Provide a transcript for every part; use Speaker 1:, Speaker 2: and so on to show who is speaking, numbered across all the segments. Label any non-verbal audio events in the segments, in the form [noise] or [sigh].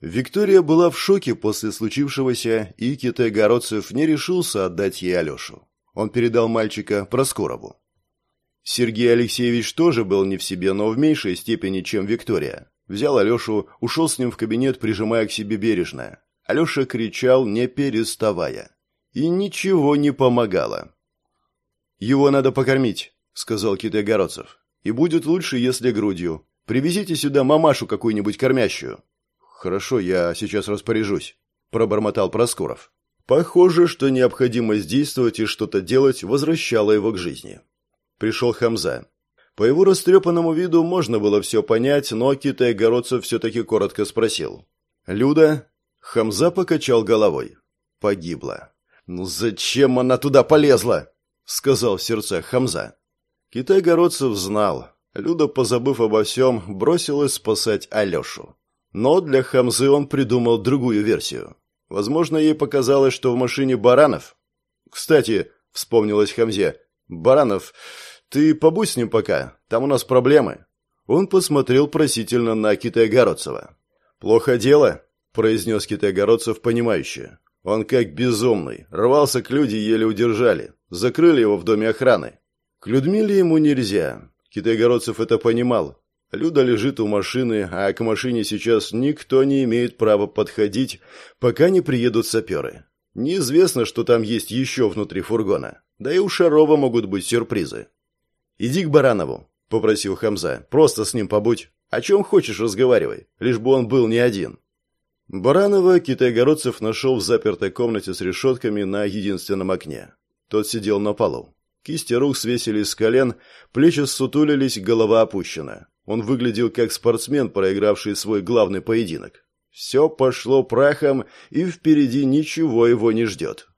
Speaker 1: Виктория была в шоке после случившегося, и Китай-Городцев не решился отдать ей Алешу. Он передал мальчика Проскорову. Сергей Алексеевич тоже был не в себе, но в меньшей степени, чем Виктория. Взял Алешу, ушел с ним в кабинет, прижимая к себе бережно. Алеша кричал, не переставая. И ничего не помогало. «Его надо покормить», — сказал Китай-Городцев. «И будет лучше, если грудью. Привезите сюда мамашу какую-нибудь кормящую». «Хорошо, я сейчас распоряжусь», — пробормотал Проскуров. Похоже, что необходимость действовать и что-то делать возвращала его к жизни. Пришел Хамза. По его растрепанному виду можно было все понять, но Китай-Городцев все-таки коротко спросил. «Люда?» Хамза покачал головой. «Погибла». «Ну зачем она туда полезла?» сказал в сердцах Хамза. Китай-городцев знал. Люда, позабыв обо всем, бросилась спасать Алешу. Но для Хамзы он придумал другую версию. Возможно, ей показалось, что в машине Баранов. «Кстати», — вспомнилась Хамзе, — «Баранов, ты побудь с ним пока, там у нас проблемы». Он посмотрел просительно на Китай-Городцева. «Плохо дело», — произнес Китай-Городцев понимающе. Он как безумный. Рвался к люди, еле удержали. Закрыли его в доме охраны. К Людмиле ему нельзя. Китайгородцев это понимал. Люда лежит у машины, а к машине сейчас никто не имеет права подходить, пока не приедут саперы. Неизвестно, что там есть еще внутри фургона. Да и у Шарова могут быть сюрпризы. «Иди к Баранову», — попросил Хамза. «Просто с ним побудь. О чем хочешь, разговаривай. Лишь бы он был не один». Баранова Китайгородцев нашел в запертой комнате с решетками на единственном окне. Тот сидел на полу. Кисти рук свесились с колен, плечи ссутулились, голова опущена. Он выглядел как спортсмен, проигравший свой главный поединок. Все пошло прахом, и впереди ничего его не ждет.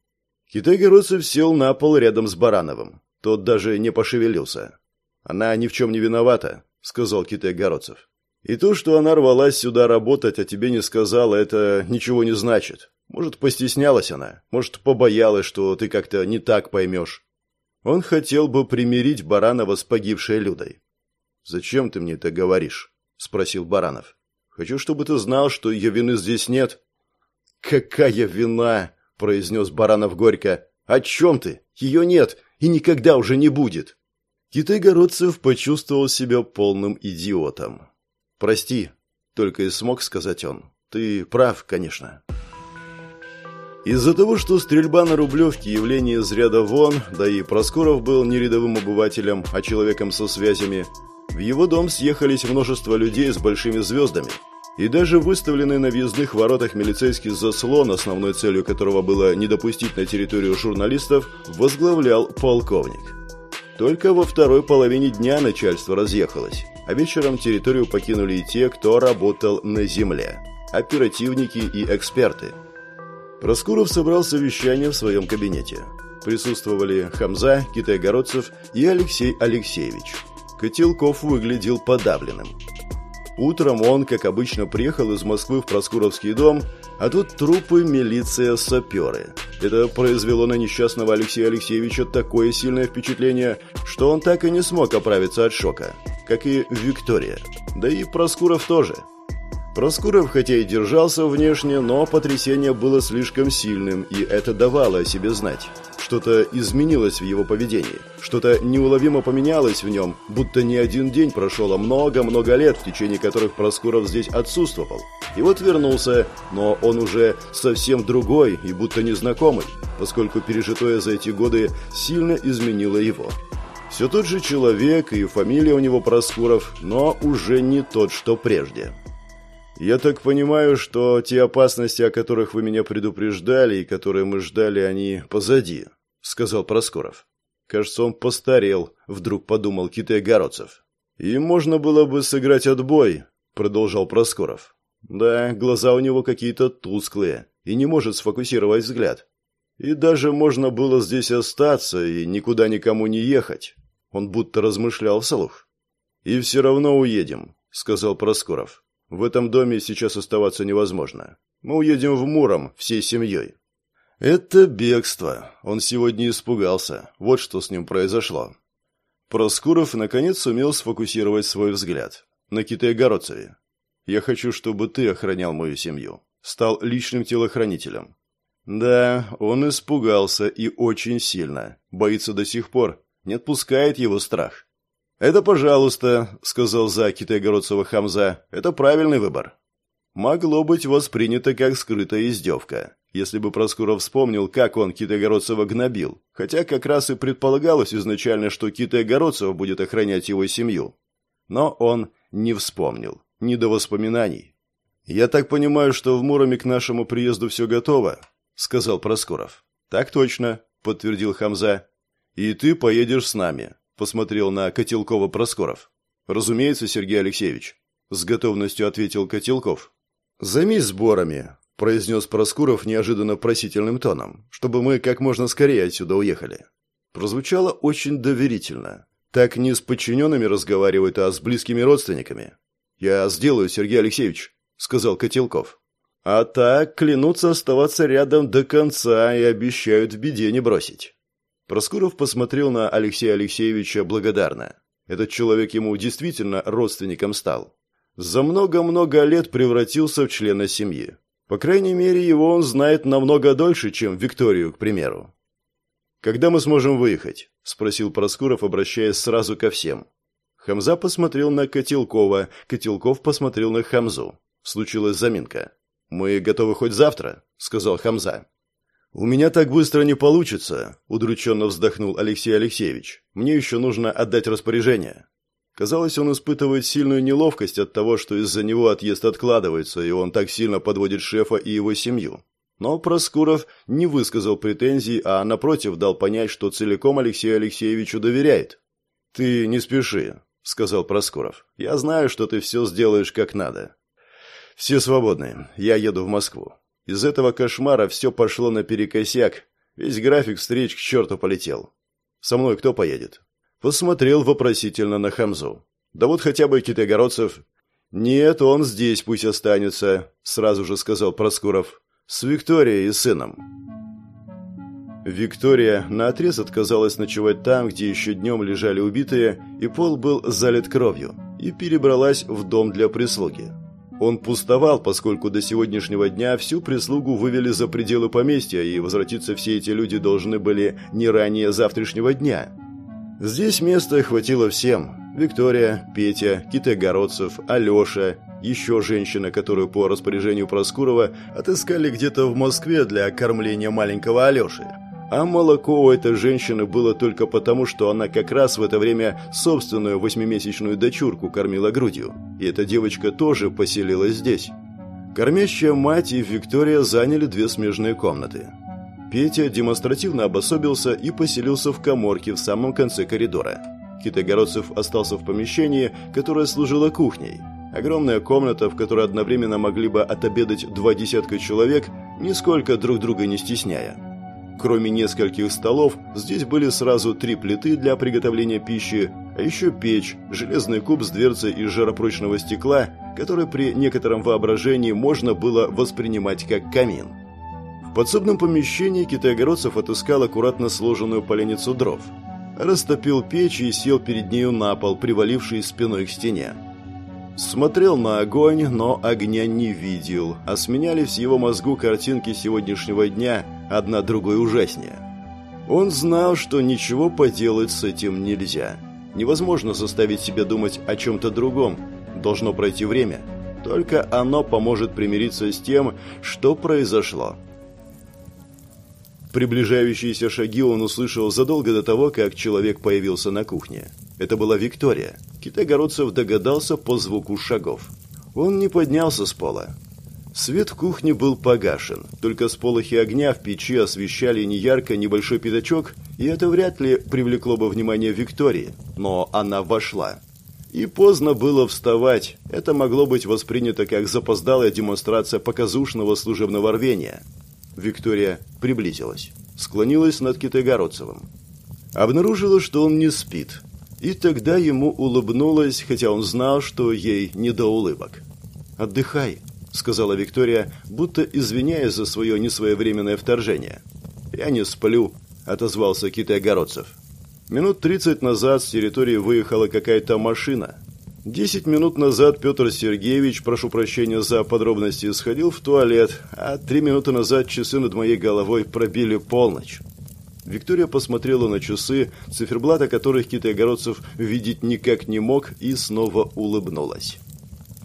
Speaker 1: Китай-городцев сел на пол рядом с Барановым. Тот даже не пошевелился. «Она ни в чем не виновата», — сказал Китай-городцев. И то, что она рвалась сюда работать, а тебе не сказала, это ничего не значит. Может, постеснялась она, может, побоялась, что ты как-то не так поймешь. Он хотел бы примирить Баранова с погибшей Людой. «Зачем ты мне это говоришь?» – спросил Баранов. «Хочу, чтобы ты знал, что ее вины здесь нет». «Какая вина?» – произнес Баранов горько. «О чем ты? Ее нет и никогда уже не будет». Китай-городцев почувствовал себя полным идиотом. «Прости», — только и смог сказать он. «Ты прав, конечно». Из-за того, что стрельба на Рублевке – явление из ряда вон, да и Проскоров был не рядовым обывателем, а человеком со связями, в его дом съехались множество людей с большими звездами. И даже выставленный на въездных воротах милицейский заслон, основной целью которого было не допустить на территорию журналистов, возглавлял полковник. Только во второй половине дня начальство разъехалось а вечером территорию покинули и те, кто работал на земле – оперативники и эксперты. Проскуров собрал совещание в своем кабинете. Присутствовали Хамза, Китай-Городцев и Алексей Алексеевич. Котелков выглядел подавленным. Утром он, как обычно, приехал из Москвы в Проскуровский дом, а тут трупы, милиция, саперы. Это произвело на несчастного Алексея Алексеевича такое сильное впечатление, что он так и не смог оправиться от шока как и Виктория. Да и Проскуров тоже. Проскуров хотя и держался внешне, но потрясение было слишком сильным, и это давало о себе знать. Что-то изменилось в его поведении, что-то неуловимо поменялось в нем, будто не один день прошел, а много-много лет, в течение которых Проскуров здесь отсутствовал. И вот вернулся, но он уже совсем другой и будто незнакомый, поскольку пережитое за эти годы сильно изменило его. Все тот же человек, и фамилия у него Проскуров, но уже не тот, что прежде. «Я так понимаю, что те опасности, о которых вы меня предупреждали и которые мы ждали, они позади», — сказал Проскуров. Кажется, он постарел, вдруг подумал Китай-Городцев. «И можно было бы сыграть отбой», — продолжал Проскуров. «Да, глаза у него какие-то тусклые, и не может сфокусировать взгляд. И даже можно было здесь остаться и никуда никому не ехать. Он будто размышлял вслух. «И все равно уедем», — сказал Проскуров. «В этом доме сейчас оставаться невозможно. Мы уедем в Муром всей семьей». «Это бегство. Он сегодня испугался. Вот что с ним произошло». Проскуров наконец сумел сфокусировать свой взгляд на Китае-Городцеве. Я хочу, чтобы ты охранял мою семью. Стал личным телохранителем. Да, он испугался и очень сильно. Боится до сих пор. Не отпускает его страх. «Это пожалуйста», — сказал за Китайгородцева Хамза. «Это правильный выбор». Могло быть воспринято как скрытая издевка, если бы Проскуров вспомнил, как он Китайгородцева гнобил, хотя как раз и предполагалось изначально, что Китайгородцев будет охранять его семью. Но он не вспомнил, не до воспоминаний. «Я так понимаю, что в Муроме к нашему приезду все готово», — сказал Проскуров. «Так точно», — подтвердил Хамза. «И ты поедешь с нами посмотрел на Котелкова Проскоров. «Разумеется, Сергей Алексеевич», — с готовностью ответил Котелков. «Займись сборами», — произнес Проскуров неожиданно просительным тоном, «чтобы мы как можно скорее отсюда уехали». Прозвучало очень доверительно. Так не с подчиненными разговаривают, а с близкими родственниками. «Я сделаю, Сергей Алексеевич», — сказал Котелков. «А так клянутся оставаться рядом до конца и обещают в беде не бросить». Проскуров посмотрел на Алексея Алексеевича благодарно. Этот человек ему действительно родственником стал. За много-много лет превратился в члена семьи. По крайней мере, его он знает намного дольше, чем Викторию, к примеру. «Когда мы сможем выехать?» – спросил Проскуров, обращаясь сразу ко всем. Хамза посмотрел на Котелкова, Котелков посмотрел на Хамзу. Случилась заминка. «Мы готовы хоть завтра», – сказал Хамза. «У меня так быстро не получится», – удрученно вздохнул Алексей Алексеевич. «Мне еще нужно отдать распоряжение». Казалось, он испытывает сильную неловкость от того, что из-за него отъезд откладывается, и он так сильно подводит шефа и его семью. Но Проскуров не высказал претензий, а напротив дал понять, что целиком Алексею Алексеевичу доверяет. «Ты не спеши», – сказал Проскуров. «Я знаю, что ты все сделаешь как надо». «Все свободны. Я еду в Москву. Из этого кошмара все пошло наперекосяк. Весь график встреч к черту полетел. Со мной кто поедет? Посмотрел вопросительно на Хамзу. Да вот хотя бы Китайгородцев. Нет, он здесь пусть останется, сразу же сказал Проскуров. С Викторией и сыном. Виктория наотрез отказалась ночевать там, где еще днем лежали убитые, и пол был залит кровью, и перебралась в дом для прислуги. Он пустовал, поскольку до сегодняшнего дня всю прислугу вывели за пределы поместья, и возвратиться все эти люди должны были не ранее завтрашнего дня. Здесь места хватило всем. Виктория, Петя, Китайгородцев, Алеша, еще женщина, которую по распоряжению Проскурова отыскали где-то в Москве для кормления маленького Алеши. А молоко у этой женщины было только потому, что она как раз в это время собственную восьмимесячную дочурку кормила грудью. И эта девочка тоже поселилась здесь. Кормящая мать и Виктория заняли две смежные комнаты. Петя демонстративно обособился и поселился в коморке в самом конце коридора. Китайгородцев остался в помещении, которое служило кухней. Огромная комната, в которой одновременно могли бы отобедать два десятка человек, нисколько друг друга не стесняя. Кроме нескольких столов, здесь были сразу три плиты для приготовления пищи, а еще печь, железный куб с дверцей из жаропрочного стекла, который при некотором воображении можно было воспринимать как камин. В подсобном помещении китайгородцев отыскал аккуратно сложенную поленницу дров. Растопил печь и сел перед нею на пол, приваливший спиной к стене. Смотрел на огонь, но огня не видел, а сменялись в его мозгу картинки сегодняшнего дня, одна другой ужаснее. Он знал, что ничего поделать с этим нельзя. Невозможно заставить себя думать о чем-то другом. Должно пройти время. Только оно поможет примириться с тем, что произошло. Приближающиеся шаги он услышал задолго до того, как человек появился на кухне. Это была Виктория. Китайгородцев догадался по звуку шагов. Он не поднялся с пола. Свет в кухне был погашен, только сполохи огня в печи освещали неярко небольшой пятачок, и это вряд ли привлекло бы внимание Виктории, но она вошла. И поздно было вставать, это могло быть воспринято как запоздалая демонстрация показушного служебного рвения. Виктория приблизилась, склонилась над Китайгородцевым. Обнаружила, что он не спит, и тогда ему улыбнулась, хотя он знал, что ей не до улыбок. «Отдыхай», — сказала Виктория, будто извиняясь за свое несвоевременное вторжение. «Я не сплю», — отозвался Китай Огородцев. Минут тридцать назад с территории выехала какая-то машина. Десять минут назад Петр Сергеевич, прошу прощения за подробности, сходил в туалет, а три минуты назад часы над моей головой пробили полночь. Виктория посмотрела на часы, циферблата которых Китай-Городцев видеть никак не мог, и снова улыбнулась.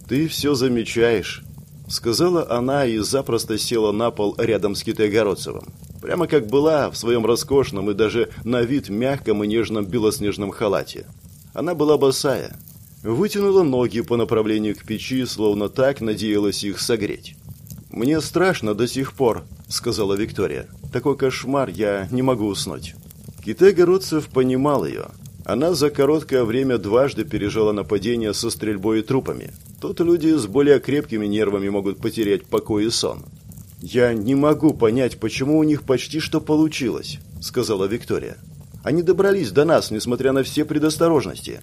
Speaker 1: «Ты все замечаешь», — сказала она и запросто села на пол рядом с Китай-Городцевым. Прямо как была в своем роскошном и даже на вид мягком и нежном белоснежном халате. Она была босая, вытянула ноги по направлению к печи, словно так надеялась их согреть. «Мне страшно до сих пор», — сказала Виктория. «Такой кошмар, я не могу уснуть». Китай Городцев понимал ее. Она за короткое время дважды пережила нападение со стрельбой и трупами. Тут люди с более крепкими нервами могут потерять покой и сон. «Я не могу понять, почему у них почти что получилось», — сказала Виктория. «Они добрались до нас, несмотря на все предосторожности.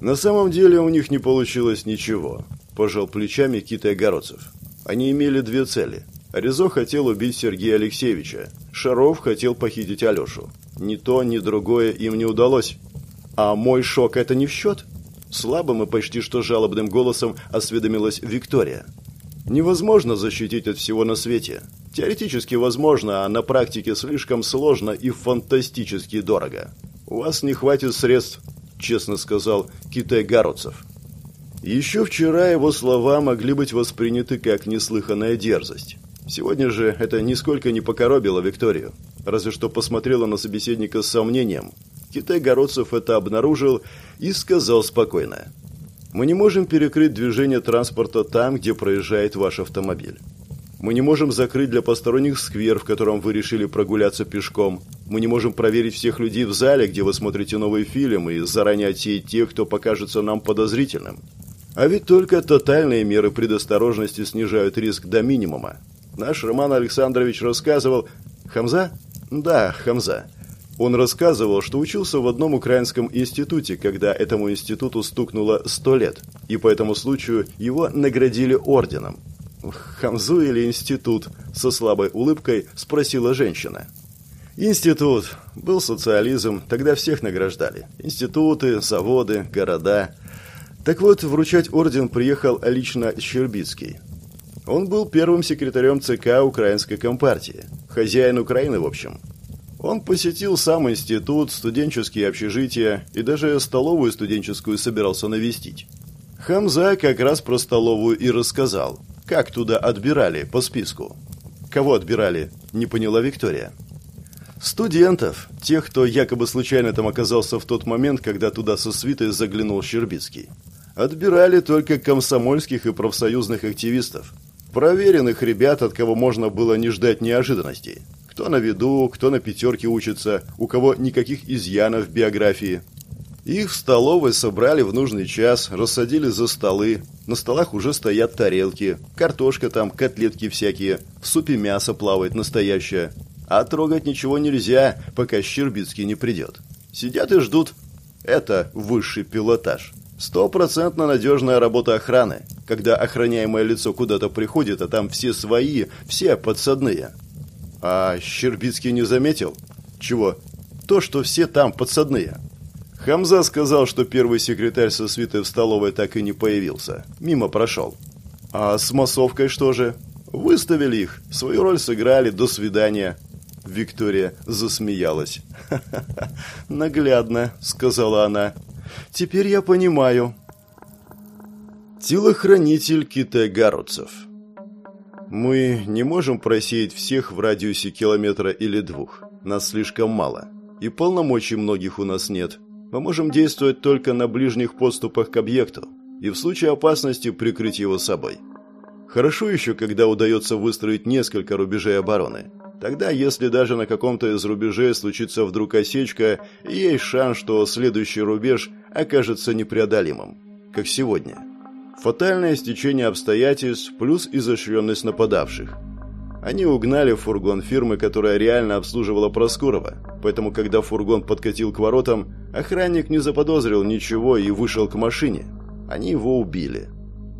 Speaker 1: На самом деле у них не получилось ничего, пожал плечами Китай Огородцев. Они имели две цели. Резо хотел убить Сергея Алексеевича. Шаров хотел похитить Алешу. Ни то, ни другое им не удалось. А мой шок это не в счет? Слабым и почти что жалобным голосом осведомилась Виктория. Невозможно защитить от всего на свете. Теоретически возможно, а на практике слишком сложно и фантастически дорого. У вас не хватит средств честно сказал Китай Городцев. Еще вчера его слова могли быть восприняты как неслыханная дерзость. Сегодня же это нисколько не покоробило Викторию, разве что посмотрела на собеседника с сомнением. Китай Городцев это обнаружил и сказал спокойно. «Мы не можем перекрыть движение транспорта там, где проезжает ваш автомобиль. Мы не можем закрыть для посторонних сквер, в котором вы решили прогуляться пешком. Мы не можем проверить всех людей в зале, где вы смотрите новый фильм, и заранее отсеять тех, кто покажется нам подозрительным. А ведь только тотальные меры предосторожности снижают риск до минимума. Наш Роман Александрович рассказывал... Хамза? Да, Хамза. Он рассказывал, что учился в одном украинском институте, когда этому институту стукнуло сто лет, и по этому случаю его наградили орденом. «Хамзу или институт?» – со слабой улыбкой спросила женщина. «Институт. Был социализм, тогда всех награждали. Институты, заводы, города. Так вот, вручать орден приехал лично Щербицкий. Он был первым секретарем ЦК Украинской Компартии. Хозяин Украины, в общем. Он посетил сам институт, студенческие общежития и даже столовую студенческую собирался навестить. Хамза как раз про столовую и рассказал. Как туда отбирали по списку? Кого отбирали? Не поняла Виктория. Студентов, тех, кто якобы случайно там оказался в тот момент, когда туда со свитой заглянул Щербицкий. Отбирали только комсомольских и профсоюзных активистов. Проверенных ребят, от кого можно было не ждать неожиданностей. Кто на виду, кто на пятерке учится, у кого никаких изъянов в биографии – их в столовой собрали в нужный час, рассадили за столы. На столах уже стоят тарелки, картошка там, котлетки всякие, в супе мясо плавает настоящее. А трогать ничего нельзя, пока Щербицкий не придет. Сидят и ждут. Это высший пилотаж. Стопроцентно надежная работа охраны, когда охраняемое лицо куда-то приходит, а там все свои, все подсадные. А Щербицкий не заметил? Чего? То, что все там подсадные. Хамза сказал, что первый секретарь со свитой в столовой так и не появился. Мимо прошел. А с массовкой что же? Выставили их, свою роль сыграли, до свидания. Виктория засмеялась. «Ха-ха-ха, [laughs] наглядно», — сказала она. «Теперь я понимаю». Телохранитель Китай Гаруцев. Мы не можем просеять всех в радиусе километра или двух. Нас слишком мало. И полномочий многих у нас нет. Мы можем действовать только на ближних подступах к объекту и в случае опасности прикрыть его собой. Хорошо еще, когда удается выстроить несколько рубежей обороны. Тогда, если даже на каком-то из рубежей случится вдруг осечка, есть шанс, что следующий рубеж окажется непреодолимым, как сегодня. Фатальное стечение обстоятельств плюс изощренность нападавших – они угнали фургон фирмы, которая реально обслуживала Проскурова. Поэтому, когда фургон подкатил к воротам, охранник не заподозрил ничего и вышел к машине. Они его убили.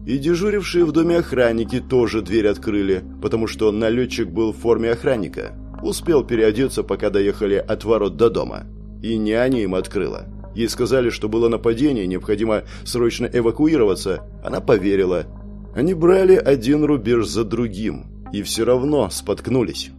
Speaker 1: И дежурившие в доме охранники тоже дверь открыли, потому что налетчик был в форме охранника. Успел переодеться, пока доехали от ворот до дома. И няня им открыла. Ей сказали, что было нападение, необходимо срочно эвакуироваться. Она поверила. Они брали один рубеж за другим. И все равно споткнулись.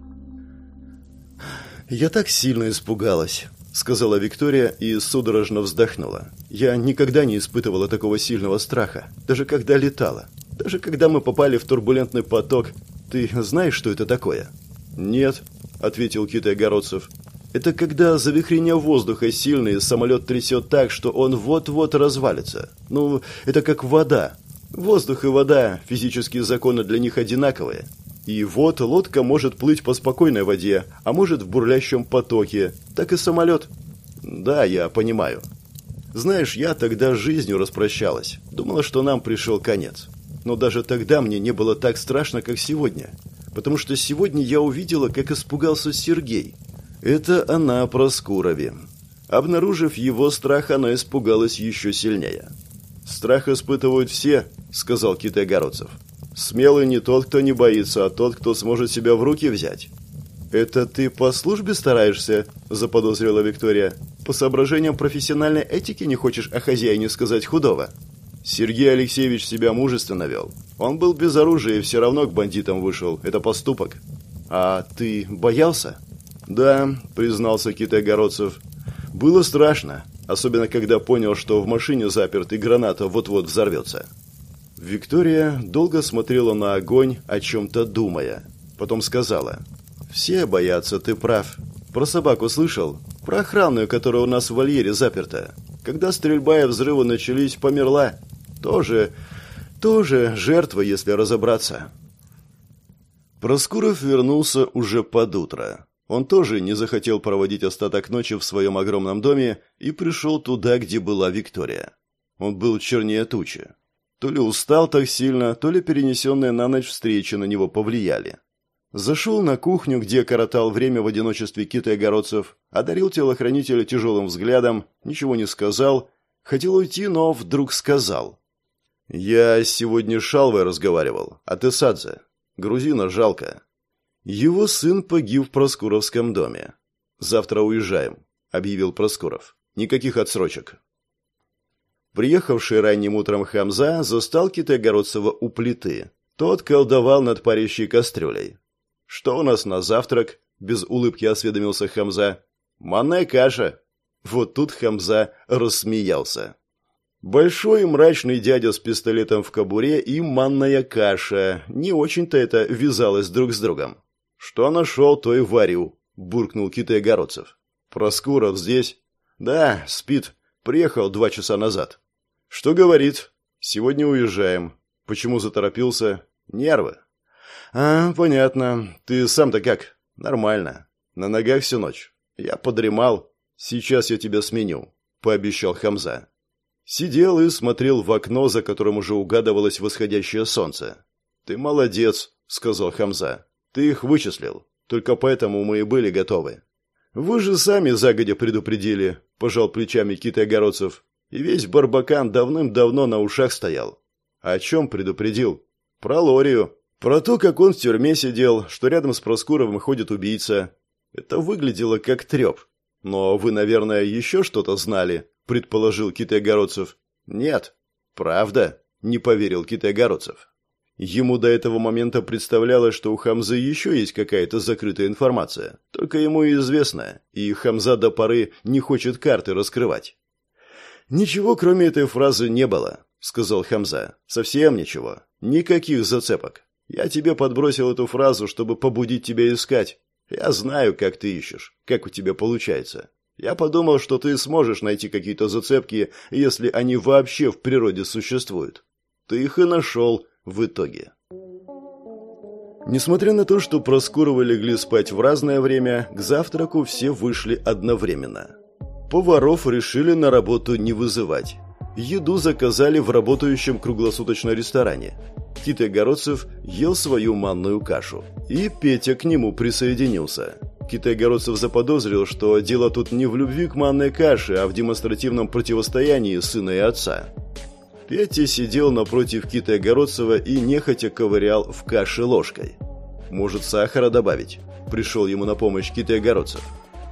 Speaker 1: «Я так сильно испугалась», — сказала Виктория и судорожно вздохнула. «Я никогда не испытывала такого сильного страха, даже когда летала. Даже когда мы попали в турбулентный поток. Ты знаешь, что это такое?» «Нет», — ответил Китай Городцев. «Это когда завихрение воздуха сильное, самолет трясет так, что он вот-вот развалится. Ну, это как вода. Воздух и вода, физические законы для них одинаковые. И вот лодка может плыть по спокойной воде, а может в бурлящем потоке. Так и самолет. Да, я понимаю. Знаешь, я тогда с жизнью распрощалась. Думала, что нам пришел конец. Но даже тогда мне не было так страшно, как сегодня. Потому что сегодня я увидела, как испугался Сергей. Это она про Скурови. Обнаружив его страх, она испугалась еще сильнее. «Страх испытывают все», — сказал Китай-Городцев. Смелый не тот, кто не боится, а тот, кто сможет себя в руки взять. «Это ты по службе стараешься?» – заподозрила Виктория. «По соображениям профессиональной этики не хочешь о хозяине сказать худого?» Сергей Алексеевич себя мужественно вел. Он был без оружия и все равно к бандитам вышел. Это поступок. «А ты боялся?» «Да», – признался Китай-Городцев. «Было страшно, особенно когда понял, что в машине заперт и граната вот-вот взорвется». Виктория долго смотрела на огонь, о чем-то думая. Потом сказала. «Все боятся, ты прав. Про собаку слышал? Про охранную, которая у нас в вольере заперта. Когда стрельба и взрывы начались, померла. Тоже, тоже жертва, если разобраться». Проскуров вернулся уже под утро. Он тоже не захотел проводить остаток ночи в своем огромном доме и пришел туда, где была Виктория. Он был чернее тучи. То ли устал так сильно, то ли перенесенные на ночь встречи на него повлияли. Зашел на кухню, где коротал время в одиночестве Кита Огородцев, одарил телохранителя тяжелым взглядом, ничего не сказал, хотел уйти, но вдруг сказал. «Я сегодня с Шалвой разговаривал, а ты Садзе. Грузина жалко. Его сын погиб в Проскуровском доме. Завтра уезжаем», — объявил Проскуров. «Никаких отсрочек». Приехавший ранним утром Хамза застал Китайгородцева у плиты. Тот колдовал над парящей кастрюлей. «Что у нас на завтрак?» – без улыбки осведомился Хамза. «Манная каша». Вот тут Хамза рассмеялся. Большой мрачный дядя с пистолетом в кобуре и манная каша. Не очень-то это вязалось друг с другом. «Что нашел, то и варю», – буркнул Китай-Городцев. «Проскуров здесь?» «Да, спит. Приехал два часа назад». «Что говорит?» «Сегодня уезжаем». «Почему заторопился?» «Нервы». «А, понятно. Ты сам-то как?» «Нормально. На ногах всю ночь. Я подремал. Сейчас я тебя сменю», — пообещал Хамза. Сидел и смотрел в окно, за которым уже угадывалось восходящее солнце. «Ты молодец», — сказал Хамза. «Ты их вычислил. Только поэтому мы и были готовы». «Вы же сами загодя предупредили», – пожал плечами Китай Огородцев. И весь Барбакан давным-давно на ушах стоял. О чем предупредил? Про Лорию. Про то, как он в тюрьме сидел, что рядом с Проскуровым ходит убийца. Это выглядело как треп. Но вы, наверное, еще что-то знали, предположил Китай-Городцев. Нет. Правда? Не поверил Китай-Городцев. Ему до этого момента представлялось, что у Хамзы еще есть какая-то закрытая информация, только ему и известная, и Хамза до поры не хочет карты раскрывать. «Ничего, кроме этой фразы, не было», — сказал Хамза. «Совсем ничего. Никаких зацепок. Я тебе подбросил эту фразу, чтобы побудить тебя искать. Я знаю, как ты ищешь, как у тебя получается. Я подумал, что ты сможешь найти какие-то зацепки, если они вообще в природе существуют. Ты их и нашел в итоге». Несмотря на то, что Проскуровы легли спать в разное время, к завтраку все вышли одновременно. Поваров решили на работу не вызывать. Еду заказали в работающем круглосуточном ресторане. Китай Городцев ел свою манную кашу. И Петя к нему присоединился. Китай Городцев заподозрил, что дело тут не в любви к манной каше, а в демонстративном противостоянии сына и отца. Петя сидел напротив Кита Городцева и нехотя ковырял в каше ложкой. «Может, сахара добавить?» Пришел ему на помощь Китай Городцев.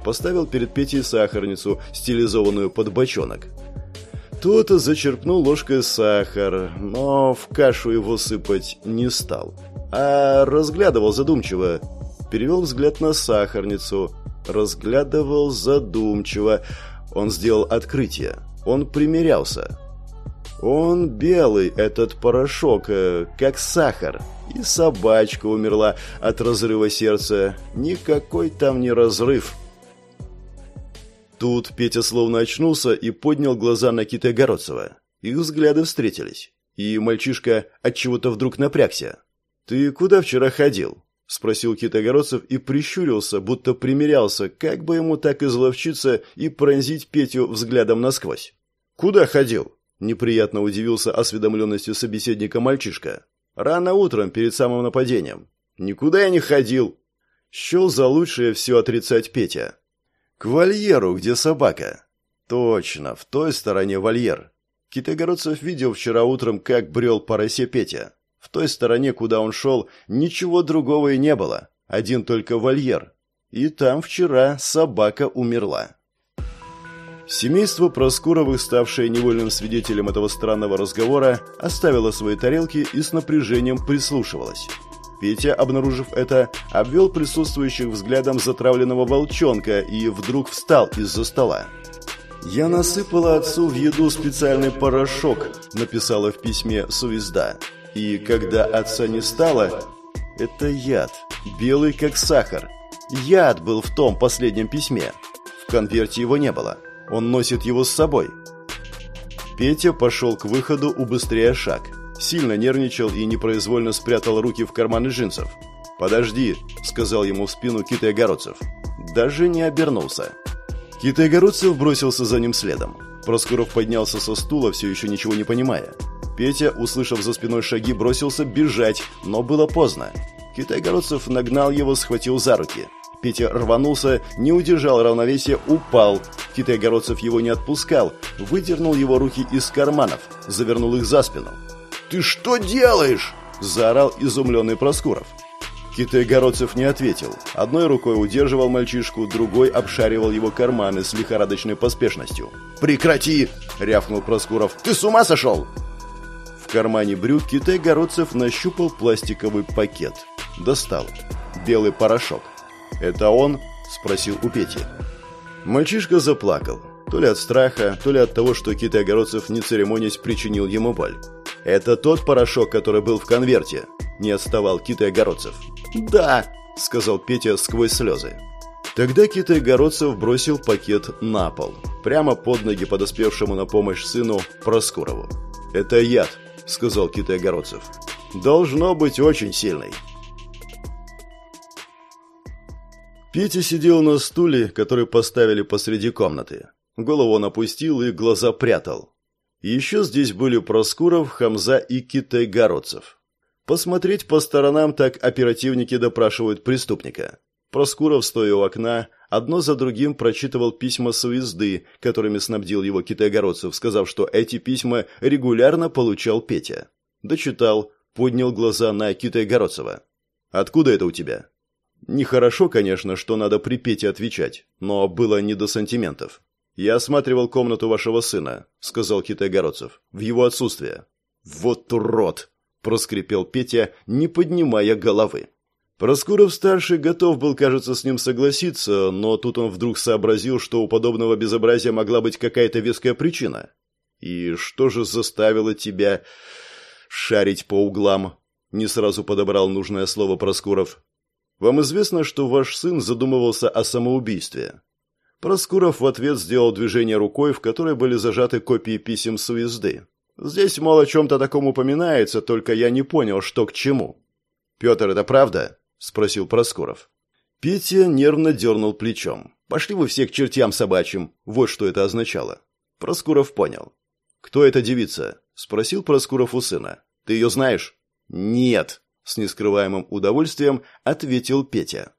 Speaker 1: поставил перед Петей сахарницу, стилизованную под бочонок. Тот зачерпнул ложкой сахар, но в кашу его сыпать не стал, а разглядывал задумчиво. Перевел взгляд на сахарницу, разглядывал задумчиво. Он сделал открытие. Он примерялся. Он белый, этот порошок, э, как сахар. И собачка умерла от разрыва сердца. Никакой там не разрыв. Тут Петя словно очнулся и поднял глаза на Кита Городцева. Их взгляды встретились. И мальчишка от чего-то вдруг напрягся. «Ты куда вчера ходил?» — спросил Кит Огородцев и прищурился, будто примерялся, как бы ему так изловчиться и пронзить Петю взглядом насквозь. «Куда ходил?» — неприятно удивился осведомленностью собеседника мальчишка. Рано утром, перед самым нападением. Никуда я не ходил. Счел за лучшее все отрицать Петя. К вольеру, где собака. Точно, в той стороне вольер. Китайгородцев видел вчера утром, как брел по росе Петя. В той стороне, куда он шел, ничего другого и не было. Один только вольер. И там вчера собака умерла. Семейство Проскуровых, ставшее невольным свидетелем этого странного разговора, оставило свои тарелки и с напряжением прислушивалось. Петя, обнаружив это, обвел присутствующих взглядом затравленного волчонка и вдруг встал из-за стола. «Я насыпала отцу в еду специальный порошок», — написала в письме Сувизда. «И когда отца не стало, это яд, белый как сахар. Яд был в том последнем письме. В конверте его не было». Он носит его с собой. Петя пошел к выходу, убыстряя шаг. Сильно нервничал и непроизвольно спрятал руки в карманы джинсов. «Подожди», — сказал ему в спину Китай Огородцев. Даже не обернулся. Китай Огородцев бросился за ним следом. Проскуров поднялся со стула, все еще ничего не понимая. Петя, услышав за спиной шаги, бросился бежать, но было поздно. Китай Городцев нагнал его, схватил за руки. Петя рванулся, не удержал равновесия, упал. Китай-городцев его не отпускал, выдернул его руки из карманов, завернул их за спину. «Ты что делаешь?» – заорал изумленный Проскуров. Китай-городцев не ответил. Одной рукой удерживал мальчишку, другой обшаривал его карманы с лихорадочной поспешностью. «Прекрати!» – рявкнул Проскуров. «Ты с ума сошел?» В кармане брюк Китай-городцев нащупал пластиковый пакет. Достал. Белый порошок. «Это он?» – спросил у Пети. Мальчишка заплакал. То ли от страха, то ли от того, что Китай Огородцев, не церемонясь, причинил ему боль. «Это тот порошок, который был в конверте?» – не отставал Китай Огородцев. «Да!» – сказал Петя сквозь слезы. Тогда Китай Городцев бросил пакет на пол, прямо под ноги подоспевшему на помощь сыну Проскурову. «Это яд», — сказал Китай Городцев. «Должно быть очень сильный». Петя сидел на стуле, который поставили посреди комнаты. Голову он опустил и глаза прятал. Еще здесь были Проскуров, Хамза и Китай-Городцев. Посмотреть по сторонам так оперативники допрашивают преступника. Проскуров, стоя у окна, одно за другим прочитывал письма с которыми снабдил его Китай-Городцев, сказав, что эти письма регулярно получал Петя. Дочитал, поднял глаза на Китай-Городцева. «Откуда это у тебя?» Нехорошо, конечно, что надо при Пете отвечать, но было не до сантиментов. «Я осматривал комнату вашего сына», — сказал Китай-Городцев, — «в его отсутствие». «Вот урод!» — проскрипел Петя, не поднимая головы. Проскуров-старший готов был, кажется, с ним согласиться, но тут он вдруг сообразил, что у подобного безобразия могла быть какая-то веская причина. «И что же заставило тебя шарить по углам?» Не сразу подобрал нужное слово Проскуров. Вам известно, что ваш сын задумывался о самоубийстве?» Проскуров в ответ сделал движение рукой, в которой были зажаты копии писем с уезды. «Здесь, мол, о чем-то таком упоминается, только я не понял, что к чему». «Петр, это правда?» – спросил Проскуров. Петя нервно дернул плечом. «Пошли вы все к чертям собачьим!» Вот что это означало. Проскуров понял. «Кто эта девица?» – спросил Проскуров у сына. «Ты ее знаешь?» «Нет», с нескрываемым удовольствием ответил Петя.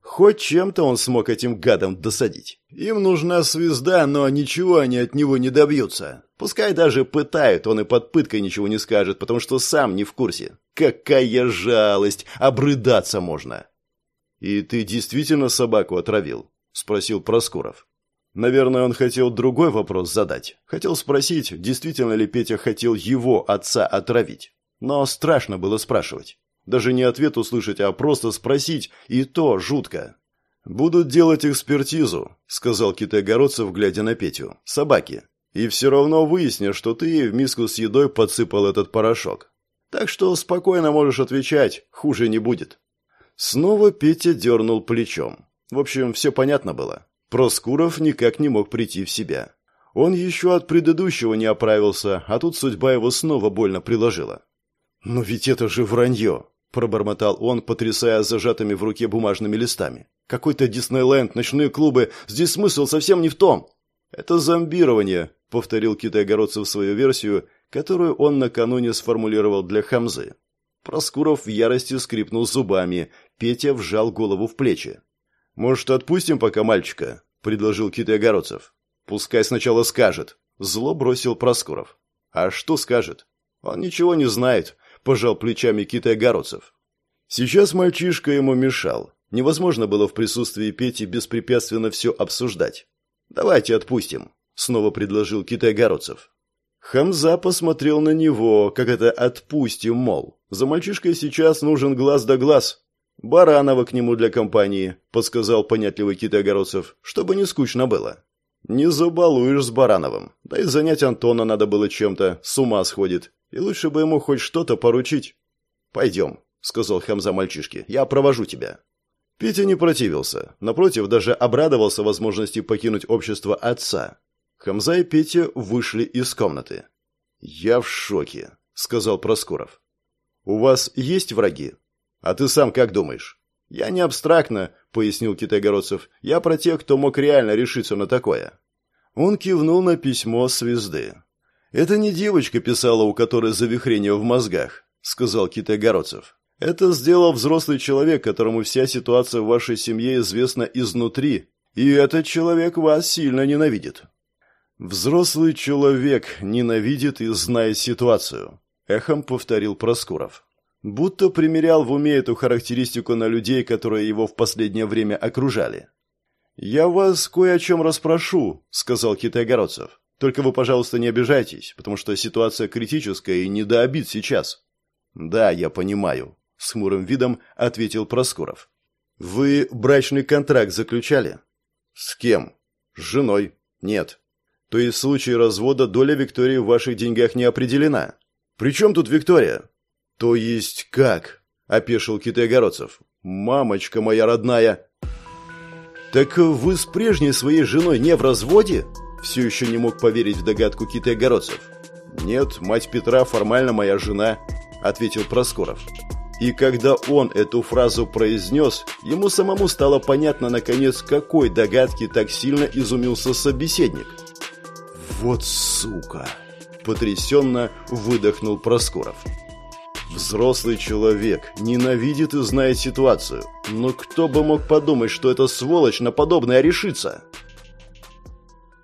Speaker 1: Хоть чем-то он смог этим гадам досадить. Им нужна звезда, но ничего они от него не добьются. Пускай даже пытают, он и под пыткой ничего не скажет, потому что сам не в курсе. Какая жалость! Обрыдаться можно. «И ты действительно собаку отравил?» — спросил Проскуров. Наверное, он хотел другой вопрос задать. Хотел спросить, действительно ли Петя хотел его отца отравить. Но страшно было спрашивать. Даже не ответ услышать, а просто спросить, и то жутко. «Будут делать экспертизу», — сказал Китай-Городцев, глядя на Петю. «Собаки. И все равно выяснишь, что ты в миску с едой подсыпал этот порошок. Так что спокойно можешь отвечать, хуже не будет». Снова Петя дернул плечом. В общем, все понятно было. Проскуров никак не мог прийти в себя. Он еще от предыдущего не оправился, а тут судьба его снова больно приложила. «Но ведь это же вранье!» – пробормотал он, потрясая зажатыми в руке бумажными листами. «Какой-то Диснейленд, ночные клубы, здесь смысл совсем не в том!» «Это зомбирование», – повторил Китай-Городцев свою версию, которую он накануне сформулировал для Хамзы. Проскуров в ярости скрипнул зубами, Петя вжал голову в плечи. «Может, отпустим пока мальчика?» – предложил Китай Огородцев. «Пускай сначала скажет». Зло бросил Проскуров. «А что скажет?» «Он ничего не знает», – пожал плечами Китай Огородцев. Сейчас мальчишка ему мешал. Невозможно было в присутствии Пети беспрепятственно все обсуждать. «Давайте отпустим», – снова предложил Китай Огородцев. Хамза посмотрел на него, как это «отпустим», мол. За мальчишкой сейчас нужен глаз да глаз. «Баранова к нему для компании», — подсказал понятливый Китай-Огородцев, чтобы не скучно было. «Не забалуешь с Барановым. Да и занять Антона надо было чем-то, с ума сходит. И лучше бы ему хоть что-то поручить». «Пойдем», — сказал Хамза мальчишке, — «я провожу тебя». Петя не противился. Напротив, даже обрадовался возможности покинуть общество отца. Хамза и Петя вышли из комнаты. «Я в шоке», — сказал Проскуров. «У вас есть враги?» А ты сам как думаешь? Я не абстрактно, пояснил Китайгородцев. Я про тех, кто мог реально решиться на такое. Он кивнул на письмо звезды. Это не девочка писала, у которой завихрение в мозгах, сказал Китайгородцев. Это сделал взрослый человек, которому вся ситуация в вашей семье известна изнутри, и этот человек вас сильно ненавидит. Взрослый человек ненавидит и знает ситуацию, эхом повторил Проскуров будто примерял в уме эту характеристику на людей, которые его в последнее время окружали. «Я вас кое о чем расспрошу», — сказал Китай-Городцев. «Только вы, пожалуйста, не обижайтесь, потому что ситуация критическая и не до обид сейчас». «Да, я понимаю», — с хмурым видом ответил Проскуров. «Вы брачный контракт заключали?» «С кем?» «С женой». «Нет». «То есть в случае развода доля Виктории в ваших деньгах не определена?» «При чем тут Виктория?» «То есть как?» – опешил Китай-Огородцев. «Мамочка моя родная!» «Так вы с прежней своей женой не в разводе?» Все еще не мог поверить в догадку Китай-Огородцев. «Нет, мать Петра формально моя жена», – ответил Проскоров. И когда он эту фразу произнес, ему самому стало понятно, наконец, какой догадки так сильно изумился собеседник. «Вот сука!» – потрясенно выдохнул Проскоров. Взрослый человек, ненавидит и знает ситуацию. Но кто бы мог подумать, что эта сволочь на подобное решится?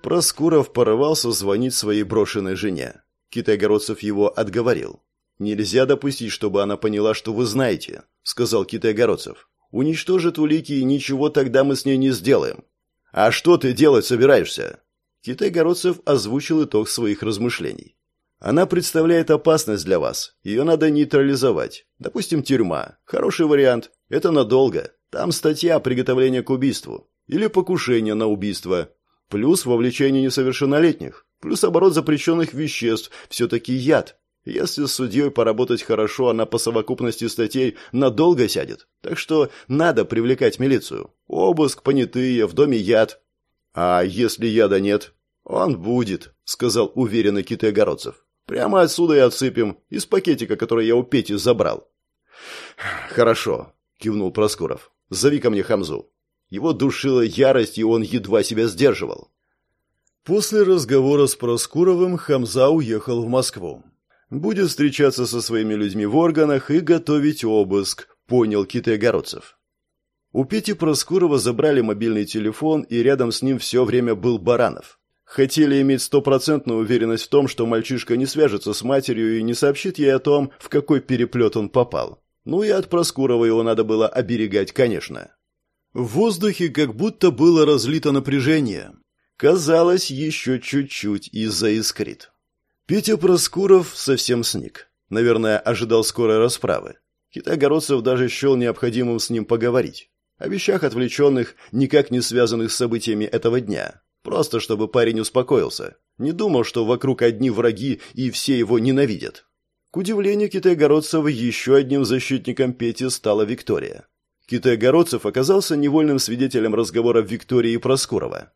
Speaker 1: Проскуров порывался звонить своей брошенной жене. Китайгородцев его отговорил. «Нельзя допустить, чтобы она поняла, что вы знаете», — сказал Китайгородцев. «Уничтожит улики, и ничего тогда мы с ней не сделаем». «А что ты делать собираешься?» Китайгородцев озвучил итог своих размышлений. Она представляет опасность для вас. Ее надо нейтрализовать. Допустим, тюрьма. Хороший вариант. Это надолго. Там статья приготовления к убийству. Или покушение на убийство. Плюс вовлечение несовершеннолетних. Плюс оборот запрещенных веществ. Все-таки яд. Если с судьей поработать хорошо, она по совокупности статей надолго сядет. Так что надо привлекать милицию. Обыск, понятые, в доме яд. А если яда нет? Он будет, сказал уверенно Китай-Огородцев. Прямо отсюда и отсыпем, из пакетика, который я у Пети забрал. Хорошо, кивнул Проскуров. Зови ко мне Хамзу. Его душила ярость, и он едва себя сдерживал. После разговора с Проскуровым Хамза уехал в Москву. Будет встречаться со своими людьми в органах и готовить обыск, понял Китай-Городцев. У Пети Проскурова забрали мобильный телефон, и рядом с ним все время был Баранов. Хотели иметь стопроцентную уверенность в том, что мальчишка не свяжется с матерью и не сообщит ей о том, в какой переплет он попал. Ну и от Проскурова его надо было оберегать, конечно. В воздухе как будто было разлито напряжение. Казалось, еще чуть-чуть и заискрит. Петя Проскуров совсем сник. Наверное, ожидал скорой расправы. Китайгородцев даже счел необходимым с ним поговорить. О вещах отвлеченных, никак не связанных с событиями этого дня. Просто чтобы парень успокоился. Не думал, что вокруг одни враги и все его ненавидят. К удивлению Китайгородцева, еще одним защитником Пети стала Виктория. Китайгородцев оказался невольным свидетелем разговора Виктории и Проскурова.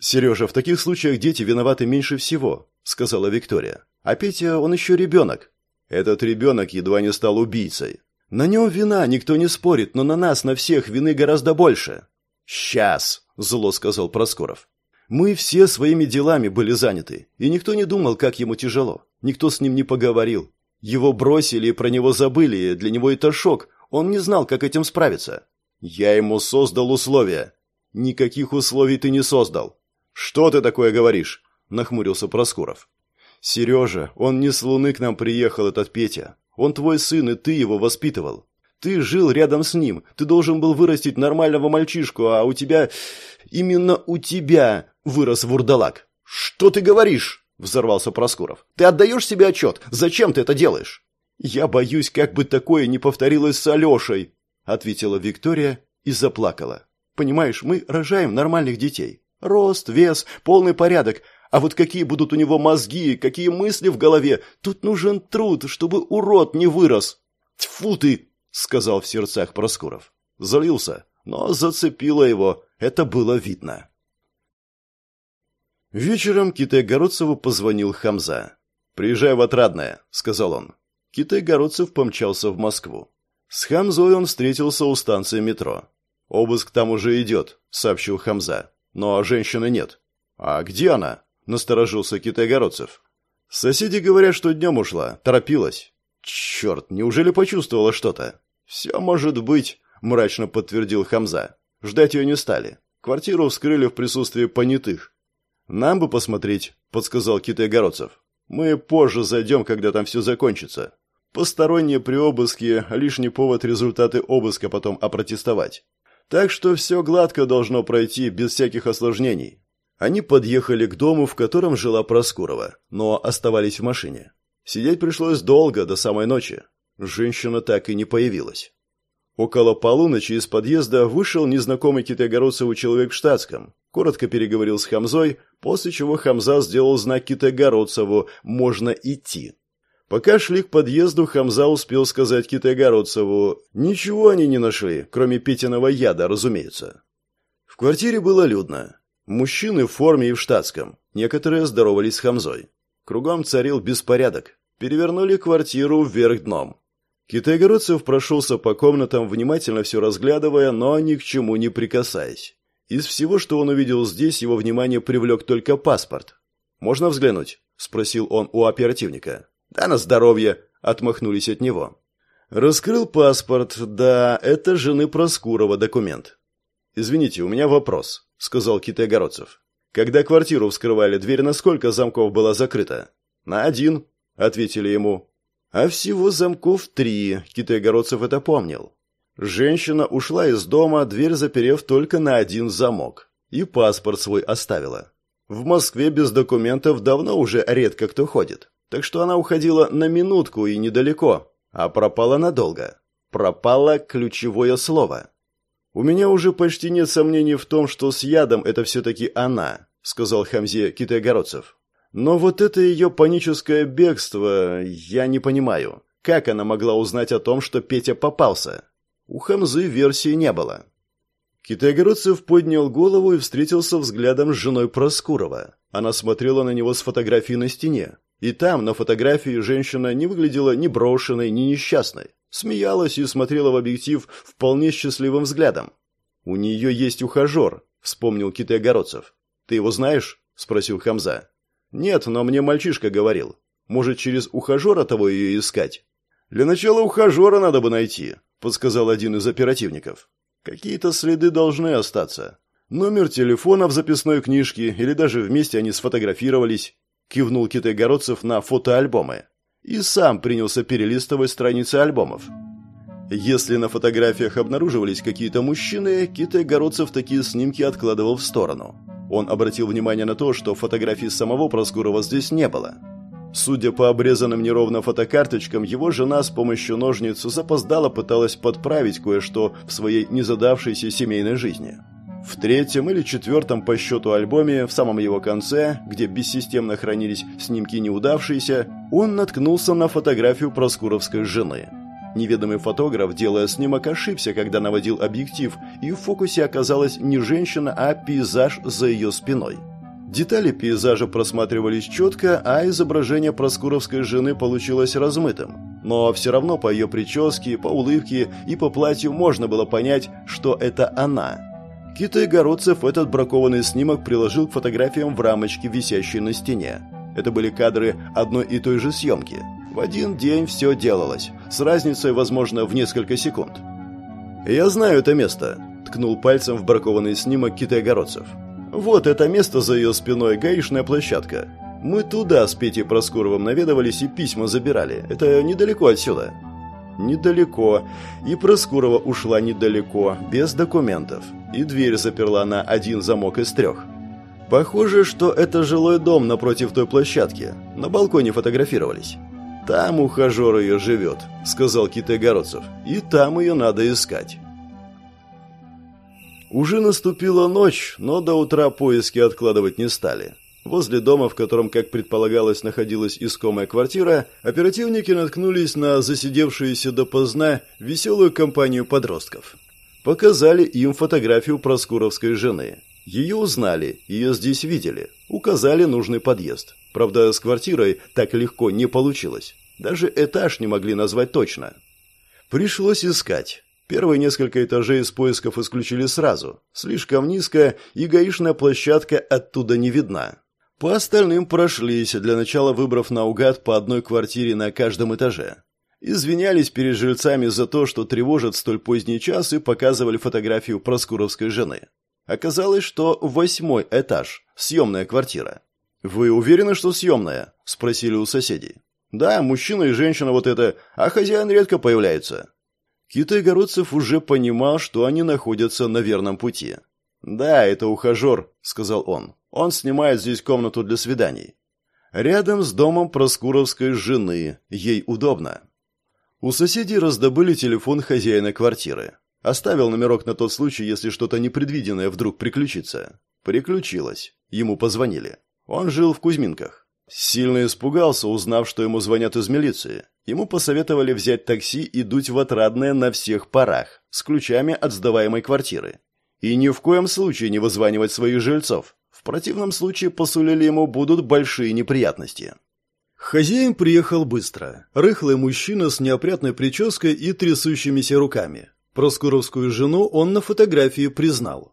Speaker 1: «Сережа, в таких случаях дети виноваты меньше всего», — сказала Виктория. «А Петя, он еще ребенок. Этот ребенок едва не стал убийцей. На нем вина, никто не спорит, но на нас, на всех, вины гораздо больше». «Сейчас», — зло сказал Проскуров. «Мы все своими делами были заняты, и никто не думал, как ему тяжело. Никто с ним не поговорил. Его бросили и про него забыли, для него это шок, он не знал, как этим справиться. Я ему создал условия. Никаких условий ты не создал. Что ты такое говоришь? Нахмурился Проскуров. Сережа, он не с Луны к нам приехал, этот Петя. Он твой сын, и ты его воспитывал. Ты жил рядом с ним. Ты должен был вырастить нормального мальчишку, а у тебя... Именно у тебя вырос вурдалак. Что ты говоришь? Взорвался Проскуров. Ты отдаешь себе отчет? Зачем ты это делаешь? «Я боюсь, как бы такое не повторилось с Алешей», — ответила Виктория и заплакала. «Понимаешь, мы рожаем нормальных детей. Рост, вес, полный порядок. А вот какие будут у него мозги, какие мысли в голове, тут нужен труд, чтобы урод не вырос». «Тьфу ты!» — сказал в сердцах Проскуров. Залился, но зацепило его, это было видно. Вечером Китай-Городцеву позвонил Хамза. «Приезжай в Отрадное», — сказал он. Китай-Городцев помчался в Москву. С Хамзой он встретился у станции метро. «Обыск там уже идет», — сообщил Хамза. «Но женщины нет». «А где она?» — насторожился Китай-Городцев. «Соседи говорят, что днем ушла, торопилась». «Черт, неужели почувствовала что-то?» «Все может быть», — мрачно подтвердил Хамза. Ждать ее не стали. Квартиру вскрыли в присутствии понятых. «Нам бы посмотреть», — подсказал Китай-Городцев. «Мы позже зайдем, когда там все закончится. Посторонние при обыске – лишний повод результаты обыска потом опротестовать. Так что все гладко должно пройти, без всяких осложнений. Они подъехали к дому, в котором жила Проскурова, но оставались в машине. Сидеть пришлось долго, до самой ночи. Женщина так и не появилась. Около полуночи из подъезда вышел незнакомый Китайгородцеву человек в штатском. Коротко переговорил с Хамзой, после чего Хамза сделал знак Китайгородцеву «можно идти». Пока шли к подъезду, Хамза успел сказать Китайгородцеву «Ничего они не нашли, кроме Петиного яда, разумеется». В квартире было людно. Мужчины в форме и в штатском. Некоторые здоровались с Хамзой. Кругом царил беспорядок. Перевернули квартиру вверх дном. Китайгородцев прошелся по комнатам, внимательно все разглядывая, но ни к чему не прикасаясь. Из всего, что он увидел здесь, его внимание привлек только паспорт. «Можно взглянуть?» – спросил он у оперативника. «Да на здоровье!» — отмахнулись от него. Раскрыл паспорт. Да, это жены Проскурова документ. «Извините, у меня вопрос», — сказал Китай-Городцев. «Когда квартиру вскрывали, дверь на сколько замков была закрыта?» «На один», — ответили ему. «А всего замков три», — Китай-Городцев это помнил. Женщина ушла из дома, дверь заперев только на один замок. И паспорт свой оставила. В Москве без документов давно уже редко кто ходит. Так что она уходила на минутку и недалеко, а пропала надолго. Пропало ключевое слово. «У меня уже почти нет сомнений в том, что с ядом это все-таки она», — сказал Хамзе Китайгородцев. «Но вот это ее паническое бегство, я не понимаю. Как она могла узнать о том, что Петя попался? У Хамзы версии не было». Китайгородцев поднял голову и встретился взглядом с женой Проскурова. Она смотрела на него с фотографией на стене. И там, на фотографии, женщина не выглядела ни брошенной, ни несчастной. Смеялась и смотрела в объектив вполне счастливым взглядом. «У нее есть ухажер», — вспомнил Китай Огородцев. «Ты его знаешь?» — спросил Хамза. «Нет, но мне мальчишка говорил. Может, через ухажера того ее искать?» «Для начала ухажера надо бы найти», — подсказал один из оперативников. «Какие-то следы должны остаться. Номер телефона в записной книжке, или даже вместе они сфотографировались кивнул Китай-Городцев на фотоальбомы. И сам принялся перелистывать страницы альбомов. Если на фотографиях обнаруживались какие-то мужчины, Китай Городцев такие снимки откладывал в сторону. Он обратил внимание на то, что фотографий самого Проскурова здесь не было. Судя по обрезанным неровно фотокарточкам, его жена с помощью ножниц запоздала пыталась подправить кое-что в своей незадавшейся семейной жизни. В третьем или четвертом по счету альбоме, в самом его конце, где бессистемно хранились снимки неудавшиеся, он наткнулся на фотографию проскуровской жены. Неведомый фотограф, делая снимок, ошибся, когда наводил объектив, и в фокусе оказалась не женщина, а пейзаж за ее спиной. Детали пейзажа просматривались четко, а изображение проскуровской жены получилось размытым. Но все равно по ее прическе, по улыбке и по платью можно было понять, что это она. Китай Городцев этот бракованный снимок приложил к фотографиям в рамочке, висящей на стене. Это были кадры одной и той же съемки. В один день все делалось, с разницей, возможно, в несколько секунд. «Я знаю это место», – ткнул пальцем в бракованный снимок Китай Городцев. Вот это место за ее спиной, гаишная площадка. Мы туда с Петей Проскуровым наведывались и письма забирали. Это недалеко отсюда. Недалеко. И Проскурова ушла недалеко, без документов. И дверь заперла на один замок из трех. Похоже, что это жилой дом напротив той площадки. На балконе фотографировались. «Там ухажер ее живет», — сказал Китай-Городцев. «И там ее надо искать». Уже наступила ночь, но до утра поиски откладывать не стали. Возле дома, в котором, как предполагалось, находилась искомая квартира, оперативники наткнулись на засидевшуюся допоздна веселую компанию подростков. Показали им фотографию проскуровской жены. Ее узнали, ее здесь видели. Указали нужный подъезд. Правда, с квартирой так легко не получилось. Даже этаж не могли назвать точно. Пришлось искать. Первые несколько этажей из поисков исключили сразу. Слишком низко, и гаишная площадка оттуда не видна. По остальным прошлись, для начала выбрав наугад по одной квартире на каждом этаже. Извинялись перед жильцами за то, что тревожат столь поздний час и показывали фотографию проскуровской жены. Оказалось, что восьмой этаж, съемная квартира. «Вы уверены, что съемная?» – спросили у соседей. «Да, мужчина и женщина вот это, а хозяин редко появляется». Китай-городцев уже понимал, что они находятся на верном пути. «Да, это ухажер», — сказал он. «Он снимает здесь комнату для свиданий. Рядом с домом Проскуровской жены. Ей удобно». У соседей раздобыли телефон хозяина квартиры. Оставил номерок на тот случай, если что-то непредвиденное вдруг приключится. Приключилось. Ему позвонили. Он жил в Кузьминках. Сильно испугался, узнав, что ему звонят из милиции. Ему посоветовали взять такси и дуть в отрадное на всех парах, с ключами от сдаваемой квартиры. И ни в коем случае не вызванивать своих жильцов. В противном случае, посулили ему, будут большие неприятности. Хозяин приехал быстро. Рыхлый мужчина с неопрятной прической и трясущимися руками. Проскуровскую жену он на фотографии признал.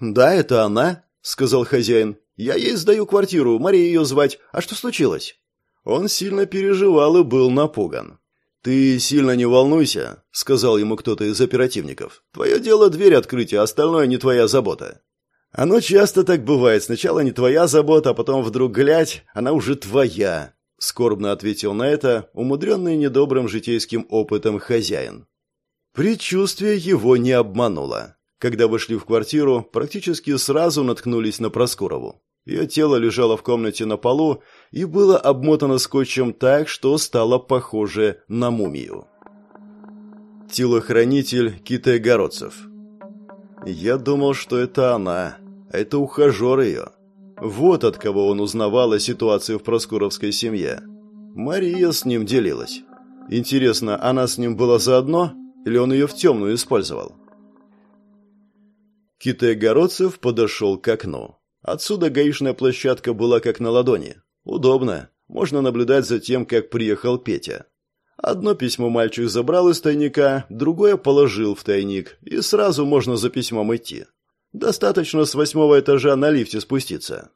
Speaker 1: «Да, это она», — сказал хозяин. «Я ей сдаю квартиру, Мария ее звать. А что случилось?» Он сильно переживал и был напуган. «Ты сильно не волнуйся», — сказал ему кто-то из оперативников. «Твое дело дверь открыть, а остальное не твоя забота». «Оно часто так бывает. Сначала не твоя забота, а потом вдруг глядь, она уже твоя», — скорбно ответил на это умудренный недобрым житейским опытом хозяин. Предчувствие его не обмануло. Когда вошли в квартиру, практически сразу наткнулись на Проскурову. Ее тело лежало в комнате на полу и было обмотано скотчем так, что стало похоже на мумию. Телохранитель Китай Городцев. Я думал, что это она. Это ухажер ее. Вот от кого он узнавал о ситуации в Проскуровской семье. Мария с ним делилась. Интересно, она с ним была заодно, или он ее в темную использовал? Китай Городцев подошел к окну. Отсюда гаишная площадка была как на ладони. Удобно. Можно наблюдать за тем, как приехал Петя. Одно письмо мальчик забрал из тайника, другое положил в тайник, и сразу можно за письмом идти. Достаточно с восьмого этажа на лифте спуститься.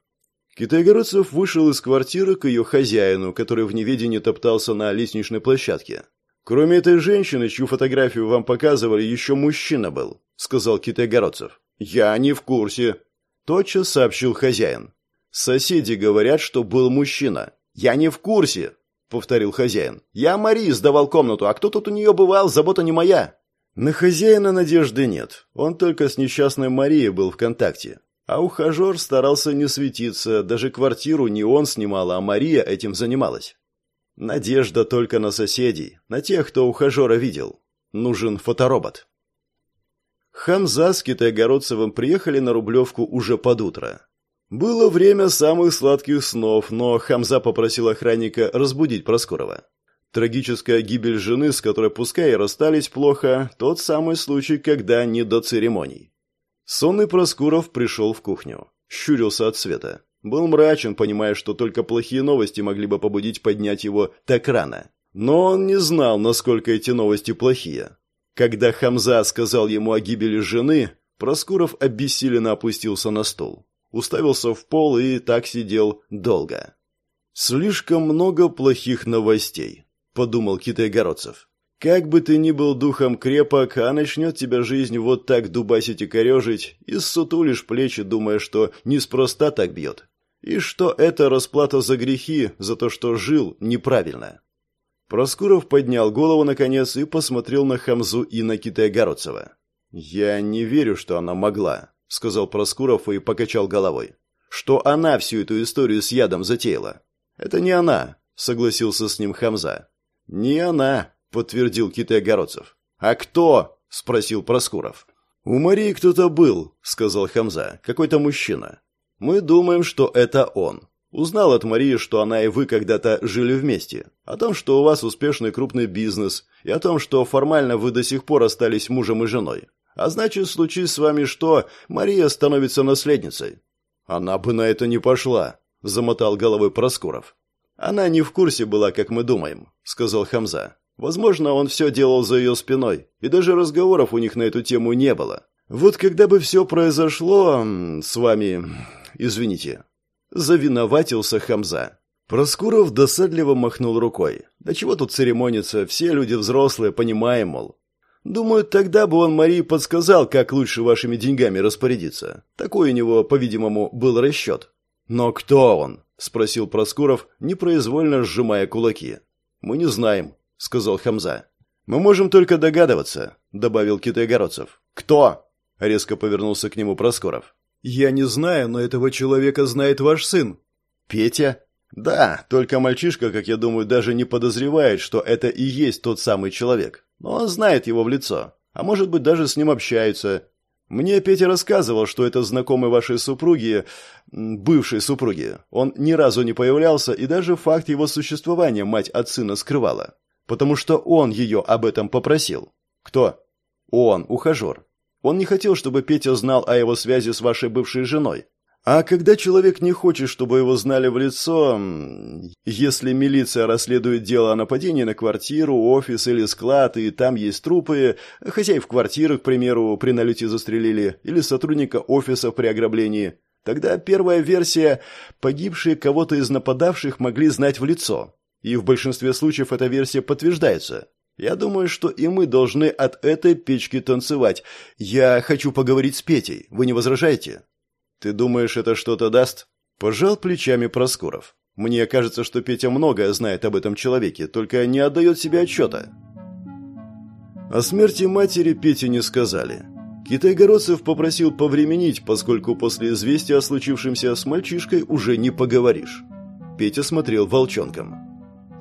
Speaker 1: Китайгородцев вышел из квартиры к ее хозяину, который в неведении топтался на лестничной площадке. «Кроме этой женщины, чью фотографию вам показывали, еще мужчина был», — сказал Китайгородцев. «Я не в курсе», Тотчас сообщил хозяин. «Соседи говорят, что был мужчина. Я не в курсе!» повторил хозяин. «Я Марии сдавал комнату, а кто тут у нее бывал, забота не моя». На хозяина надежды нет. Он только с несчастной Марией был в контакте. А ухажер старался не светиться, даже квартиру не он снимал, а Мария этим занималась. Надежда только на соседей, на тех, кто ухажера видел. Нужен фоторобот. Ханза с Китайгородцевым приехали на Рублевку уже под утро. Было время самых сладких снов, но Хамза попросил охранника разбудить Проскурова. Трагическая гибель жены, с которой пускай и расстались плохо, тот самый случай, когда не до церемоний. Сонный Проскуров пришел в кухню. Щурился от света. Был мрачен, понимая, что только плохие новости могли бы побудить поднять его так рано. Но он не знал, насколько эти новости плохие. Когда Хамза сказал ему о гибели жены, Проскуров обессиленно опустился на стол уставился в пол и так сидел долго. «Слишком много плохих новостей», — подумал Китай-Городцев. «Как бы ты ни был духом крепок, а начнет тебя жизнь вот так дубасить и корежить, и ссутулишь плечи, думая, что неспроста так бьет, и что это расплата за грехи, за то, что жил неправильно». Проскуров поднял голову, наконец, и посмотрел на Хамзу и на Китая-Городцева. «Я не верю, что она могла», — сказал Проскуров и покачал головой. «Что она всю эту историю с ядом затеяла?» «Это не она», — согласился с ним Хамза. «Не она», — подтвердил Китай-Огородцев. «А кто?» — спросил Проскуров. «У Марии кто-то был», — сказал Хамза. «Какой-то мужчина. Мы думаем, что это он. Узнал от Марии, что она и вы когда-то жили вместе, о том, что у вас успешный крупный бизнес, и о том, что формально вы до сих пор остались мужем и женой. А значит, случись с вами что, Мария становится наследницей. Она бы на это не пошла, замотал головой Проскуров. Она не в курсе была, как мы думаем, сказал Хамза. Возможно, он все делал за ее спиной, и даже разговоров у них на эту тему не было. Вот когда бы все произошло с вами, извините, завиноватился Хамза. Проскуров досадливо махнул рукой. Да чего тут церемониться, все люди взрослые, понимаем, мол. Думаю, тогда бы он Марии подсказал, как лучше вашими деньгами распорядиться. Такой у него, по-видимому, был расчет. Но кто он? Спросил Проскуров, непроизвольно сжимая кулаки. Мы не знаем, сказал Хамза. Мы можем только догадываться, добавил Китайгородцев. Кто? резко повернулся к нему Проскуров. Я не знаю, но этого человека знает ваш сын. Петя? Да, только мальчишка, как я думаю, даже не подозревает, что это и есть тот самый человек. Но он знает его в лицо, а может быть даже с ним общаются. Мне Петя рассказывал, что это знакомый вашей супруги, бывшей супруги. Он ни разу не появлялся, и даже факт его существования мать от сына скрывала. Потому что он ее об этом попросил. Кто? Он, ухажер. Он не хотел, чтобы Петя знал о его связи с вашей бывшей женой. А когда человек не хочет, чтобы его знали в лицо, если милиция расследует дело о нападении на квартиру, офис или склад, и там есть трупы, хозяев квартиры, к примеру, при налете застрелили, или сотрудника офиса при ограблении, тогда первая версия – погибшие кого-то из нападавших могли знать в лицо. И в большинстве случаев эта версия подтверждается. Я думаю, что и мы должны от этой печки танцевать. Я хочу поговорить с Петей. Вы не возражаете? «Ты думаешь, это что-то даст?» Пожал плечами Проскуров. «Мне кажется, что Петя многое знает об этом человеке, только не отдает себе отчета». О смерти матери Пете не сказали. Китай-городцев попросил повременить, поскольку после известия о случившемся с мальчишкой уже не поговоришь. Петя смотрел волчонком.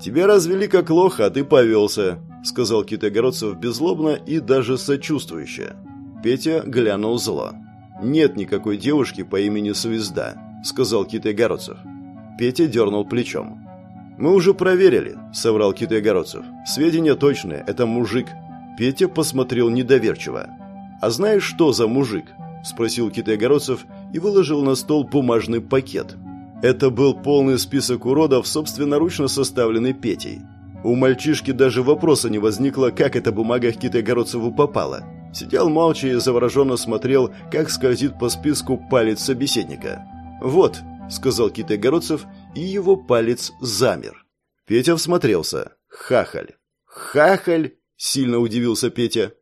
Speaker 1: «Тебя развели как лоха, а ты повелся», — сказал Китай-городцев беззлобно и даже сочувствующе. Петя глянул зло. «Нет никакой девушки по имени Звезда», — сказал Китай-Городцев. Петя дернул плечом. «Мы уже проверили», — соврал Китай-Городцев. «Сведения точные, это мужик». Петя посмотрел недоверчиво. «А знаешь, что за мужик?» — спросил Китай-Городцев и выложил на стол бумажный пакет. Это был полный список уродов, собственноручно составленный Петей. У мальчишки даже вопроса не возникло, как эта бумага к Китай-Городцеву попала. Сидел молча и завороженно смотрел, как скользит по списку палец собеседника. «Вот», — сказал Китай-Городцев, и его палец замер. Петя всмотрелся. «Хахаль». «Хахаль?» — сильно удивился Петя.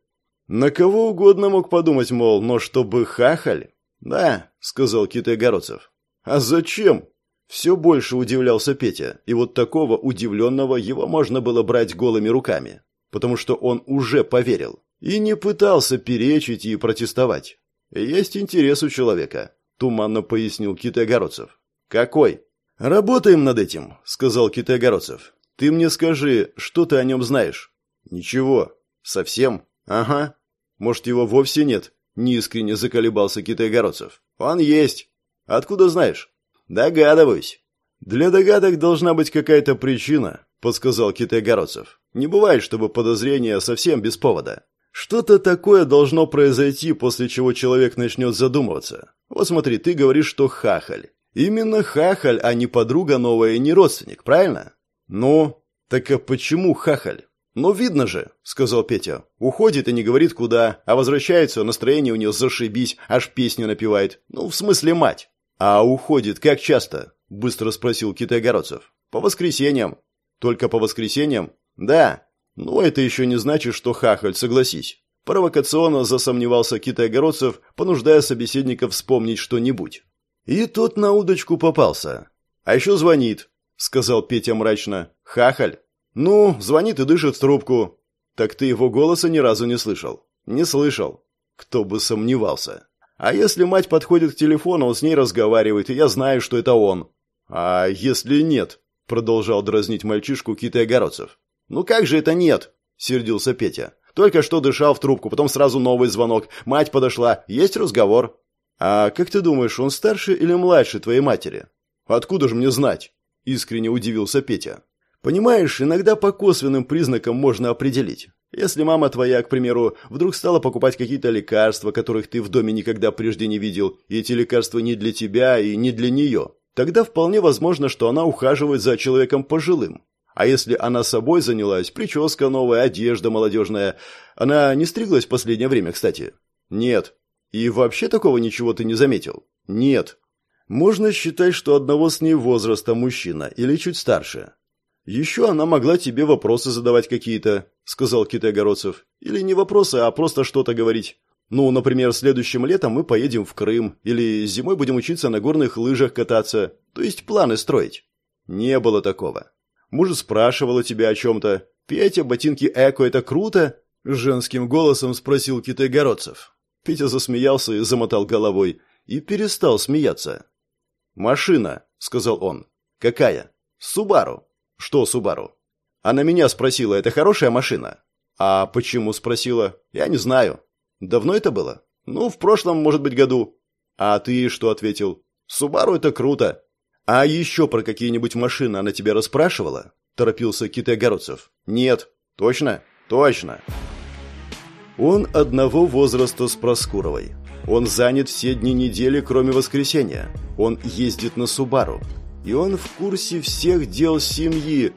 Speaker 1: «На кого угодно мог подумать, мол, но чтобы хахаль?» «Да», — сказал Китай-Городцев. «А зачем?» Все больше удивлялся Петя, и вот такого удивленного его можно было брать голыми руками, потому что он уже поверил и не пытался перечить и протестовать. «Есть интерес у человека», — туманно пояснил Китай-Городцев. «Какой?» «Работаем над этим», — сказал Китай-Городцев. «Ты мне скажи, что ты о нем знаешь?» «Ничего. Совсем? Ага. Может, его вовсе нет?» — неискренне заколебался Китай-Городцев. «Он есть. Откуда знаешь?» «Догадываюсь». «Для догадок должна быть какая-то причина», — подсказал Китай-Городцев. «Не бывает, чтобы подозрение совсем без повода. Что-то такое должно произойти, после чего человек начнет задумываться. Вот смотри, ты говоришь, что хахаль. Именно хахаль, а не подруга новая и не родственник, правильно? Ну, так а почему хахаль? «Ну, видно же», — сказал Петя. «Уходит и не говорит куда, а возвращается, настроение у нее зашибись, аж песню напевает. Ну, в смысле мать». «А уходит как часто?» — быстро спросил Китай-Городцев. «По воскресеньям». «Только по воскресеньям?» «Да». «Ну, это еще не значит, что хахаль, согласись». Провокационно засомневался Китай-Городцев, понуждая собеседника вспомнить что-нибудь. И тот на удочку попался. «А еще звонит», — сказал Петя мрачно. «Хахаль». «Ну, звонит и дышит в трубку». «Так ты его голоса ни разу не слышал?» «Не слышал». Кто бы сомневался. А если мать подходит к телефону, он с ней разговаривает, и я знаю, что это он. А если нет? Продолжал дразнить мальчишку Китай Огородцев. Ну как же это нет? Сердился Петя. Только что дышал в трубку, потом сразу новый звонок. Мать подошла. Есть разговор. А как ты думаешь, он старше или младше твоей матери? Откуда же мне знать? Искренне удивился Петя. Понимаешь, иногда по косвенным признакам можно определить. Если мама твоя, к примеру, вдруг стала покупать какие-то лекарства, которых ты в доме никогда прежде не видел, и эти лекарства не для тебя и не для нее, тогда вполне возможно, что она ухаживает за человеком пожилым. А если она собой занялась, прическа новая, одежда молодежная, она не стриглась в последнее время, кстати? Нет. И вообще такого ничего ты не заметил? Нет. Можно считать, что одного с ней возраста мужчина или чуть старше. «Еще она могла тебе вопросы задавать какие-то», — сказал Китай-Городцев. «Или не вопросы, а просто что-то говорить. Ну, например, следующим летом мы поедем в Крым, или зимой будем учиться на горных лыжах кататься, то есть планы строить». Не было такого. Может, спрашивала тебя о чем-то. «Петя, ботинки эко — это круто?» — женским голосом спросил Китай-Городцев. Петя засмеялся и замотал головой, и перестал смеяться. «Машина», — сказал он. «Какая?» «Субару». «Что Субару?» Она меня спросила, это хорошая машина? А почему спросила? Я не знаю. Давно это было? Ну, в прошлом, может быть, году. А ты что ответил? Субару это круто. А еще про какие-нибудь машины она тебя расспрашивала? Торопился Китай Огородцев. Нет. Точно? Точно. Он одного возраста с Проскуровой. Он занят все дни недели, кроме воскресенья. Он ездит на Субару и он в курсе всех дел семьи.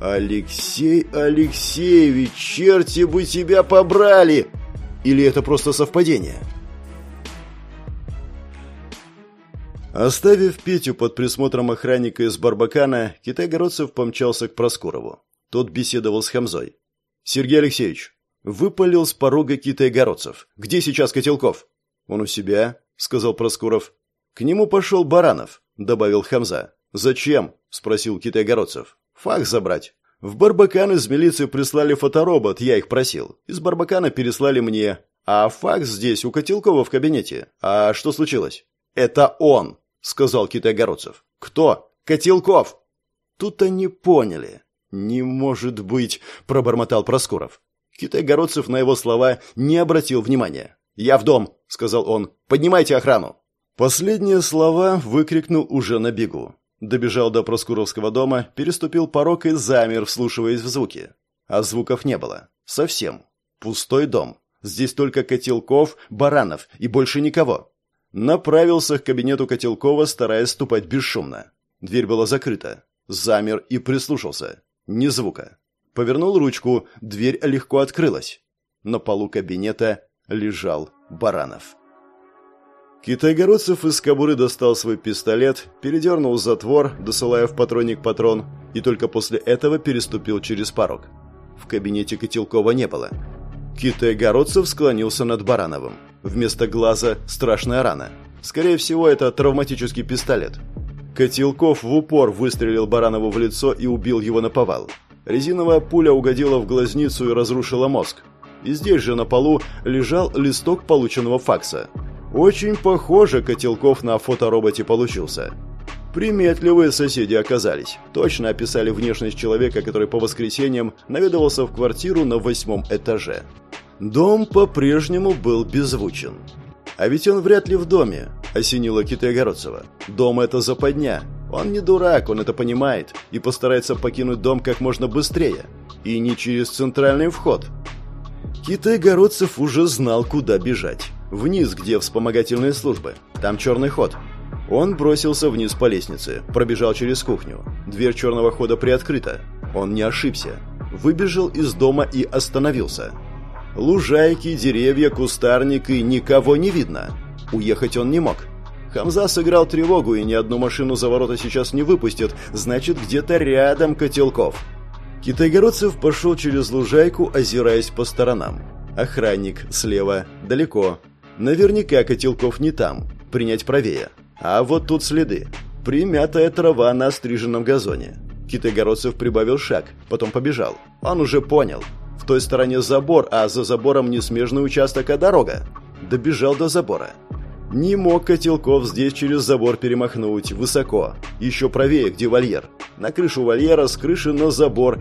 Speaker 1: Алексей Алексеевич, черти бы тебя побрали! Или это просто совпадение? Оставив Петю под присмотром охранника из Барбакана, Китай-Городцев помчался к Проскурову. Тот беседовал с Хамзой. «Сергей Алексеевич, выпалил с порога Китай-Городцев. Где сейчас Котелков?» «Он у себя», — сказал Проскуров. «К нему пошел Баранов», — добавил Хамза. «Зачем?» – спросил Китай-Городцев. «Факт забрать. В Барбакан из милиции прислали фоторобот, я их просил. Из Барбакана переслали мне. А факс здесь, у Котелкова в кабинете. А что случилось?» «Это он», – сказал Китай-Городцев. «Кто?» «Котелков!» Тут они поняли. «Не может быть!» – пробормотал Проскуров. Китай-Городцев на его слова не обратил внимания. «Я в дом!» – сказал он. «Поднимайте охрану!» Последние слова выкрикнул уже на бегу. Добежал до Проскуровского дома, переступил порог и замер, вслушиваясь в звуки. А звуков не было. Совсем. Пустой дом. Здесь только Котелков, Баранов и больше никого. Направился к кабинету Котелкова, стараясь ступать бесшумно. Дверь была закрыта. Замер и прислушался. Ни звука. Повернул ручку, дверь легко открылась. На полу кабинета лежал Баранов. Китайгородцев из кобуры достал свой пистолет, передернул затвор, досылая в патронник патрон, и только после этого переступил через порог. В кабинете Котелкова не было. Китайгородцев склонился над Барановым. Вместо глаза страшная рана. Скорее всего, это травматический пистолет. Котелков в упор выстрелил Баранову в лицо и убил его на повал. Резиновая пуля угодила в глазницу и разрушила мозг. И здесь же на полу лежал листок полученного факса. Очень похоже Котелков на фотороботе получился. Приметливые соседи оказались. Точно описали внешность человека, который по воскресеньям наведывался в квартиру на восьмом этаже. Дом по-прежнему был беззвучен. А ведь он вряд ли в доме, осенила Китая-Городцева. Дом — это западня. Он не дурак, он это понимает и постарается покинуть дом как можно быстрее. И не через центральный вход. Китай-Городцев уже знал, куда бежать. Вниз, где вспомогательные службы. Там черный ход. Он бросился вниз по лестнице, пробежал через кухню. Дверь черного хода приоткрыта. Он не ошибся. Выбежал из дома и остановился. Лужайки, деревья, кустарник и никого не видно. Уехать он не мог. Хамза сыграл тревогу, и ни одну машину за ворота сейчас не выпустят, значит, где-то рядом Котелков. Китайгородцев пошел через лужайку, озираясь по сторонам. Охранник слева, далеко. Наверняка Котелков не там, принять правее. А вот тут следы. Примятая трава на стриженном газоне. Китайгородцев прибавил шаг, потом побежал. Он уже понял той стороне забор, а за забором не смежный участок, а дорога. Добежал до забора. Не мог Котелков здесь через забор перемахнуть, высоко. Еще правее, где вольер. На крышу вольера, с крыши на забор.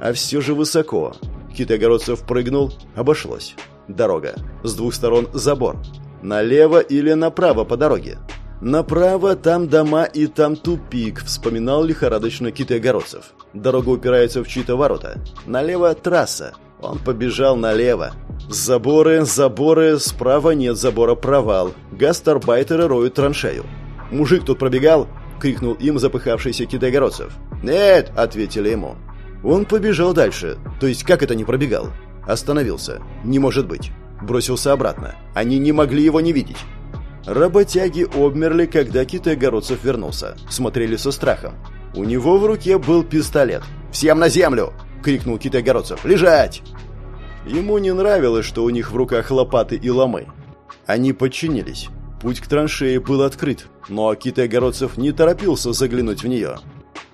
Speaker 1: А все же высоко. Китайгородцев прыгнул, обошлось. Дорога. С двух сторон забор. Налево или направо по дороге. «Направо там дома и там тупик», — вспоминал лихорадочно Китайгородцев. Дорога упирается в чьи-то ворота. Налево трасса. Он побежал налево. Заборы, заборы, справа нет забора, провал. Гастарбайтеры роют траншею. «Мужик тут пробегал?» — крикнул им запыхавшийся китайгородцев. «Нет!» — ответили ему. Он побежал дальше. То есть как это не пробегал? Остановился. Не может быть. Бросился обратно. Они не могли его не видеть. Работяги обмерли, когда Китайгородцев вернулся. Смотрели со страхом. У него в руке был пистолет. «Всем на землю!» — крикнул Китай-Городцев. «Лежать!» Ему не нравилось, что у них в руках лопаты и ломы. Они подчинились. Путь к траншее был открыт, но Китай-Городцев не торопился заглянуть в нее.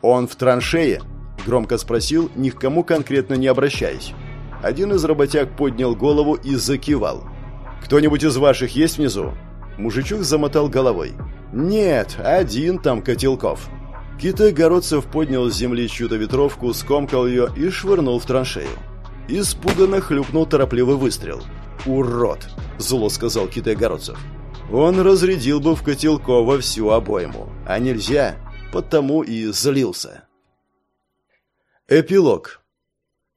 Speaker 1: «Он в траншее?» — громко спросил, ни к кому конкретно не обращаясь. Один из работяг поднял голову и закивал. «Кто-нибудь из ваших есть внизу?» Мужичок замотал головой. «Нет, один там Котелков». Китай-городцев поднял с земли чью-то ветровку, скомкал ее и швырнул в траншею. Испуганно хлюпнул торопливый выстрел. «Урод!» – зло сказал Китай-городцев. Он разрядил бы в Котелкова всю обойму. А нельзя, потому и злился. Эпилог.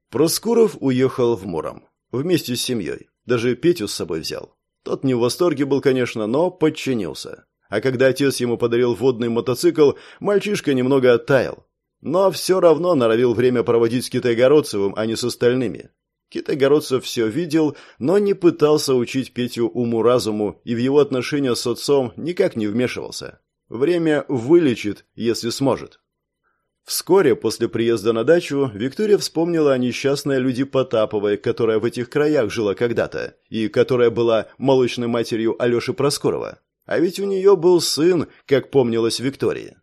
Speaker 1: Проскуров уехал в Муром. Вместе с семьей. Даже Петю с собой взял. Тот не в восторге был, конечно, но подчинился. А когда отец ему подарил водный мотоцикл, мальчишка немного оттаял. Но все равно норовил время проводить с Китайгородцевым, а не с остальными. Китайгородцев все видел, но не пытался учить Петю уму-разуму и в его отношения с отцом никак не вмешивался. Время вылечит, если сможет. Вскоре после приезда на дачу Виктория вспомнила о несчастной Люди Потаповой, которая в этих краях жила когда-то, и которая была молочной матерью Алеши Проскорова. А ведь у нее был сын, как помнилось Виктории.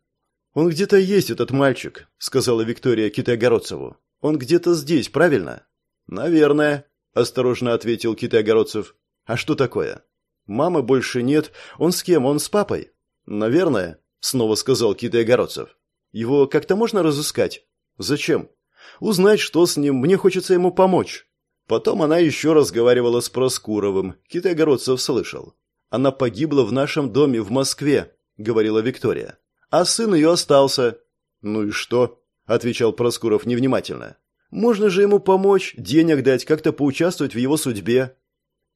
Speaker 1: «Он где-то есть, этот мальчик», — сказала Виктория Китайгородцеву. «Он где-то здесь, правильно?» «Наверное», — осторожно ответил Китайгородцев. «А что такое?» «Мамы больше нет. Он с кем? Он с папой?» «Наверное», — снова сказал Китайгородцев. «Его как-то можно разыскать?» «Зачем?» «Узнать, что с ним. Мне хочется ему помочь». Потом она еще разговаривала с Проскуровым. Китайгородцев слышал. Она погибла в нашем доме в Москве», — говорила Виктория. «А сын ее остался». «Ну и что?» — отвечал Проскуров невнимательно. «Можно же ему помочь, денег дать, как-то поучаствовать в его судьбе».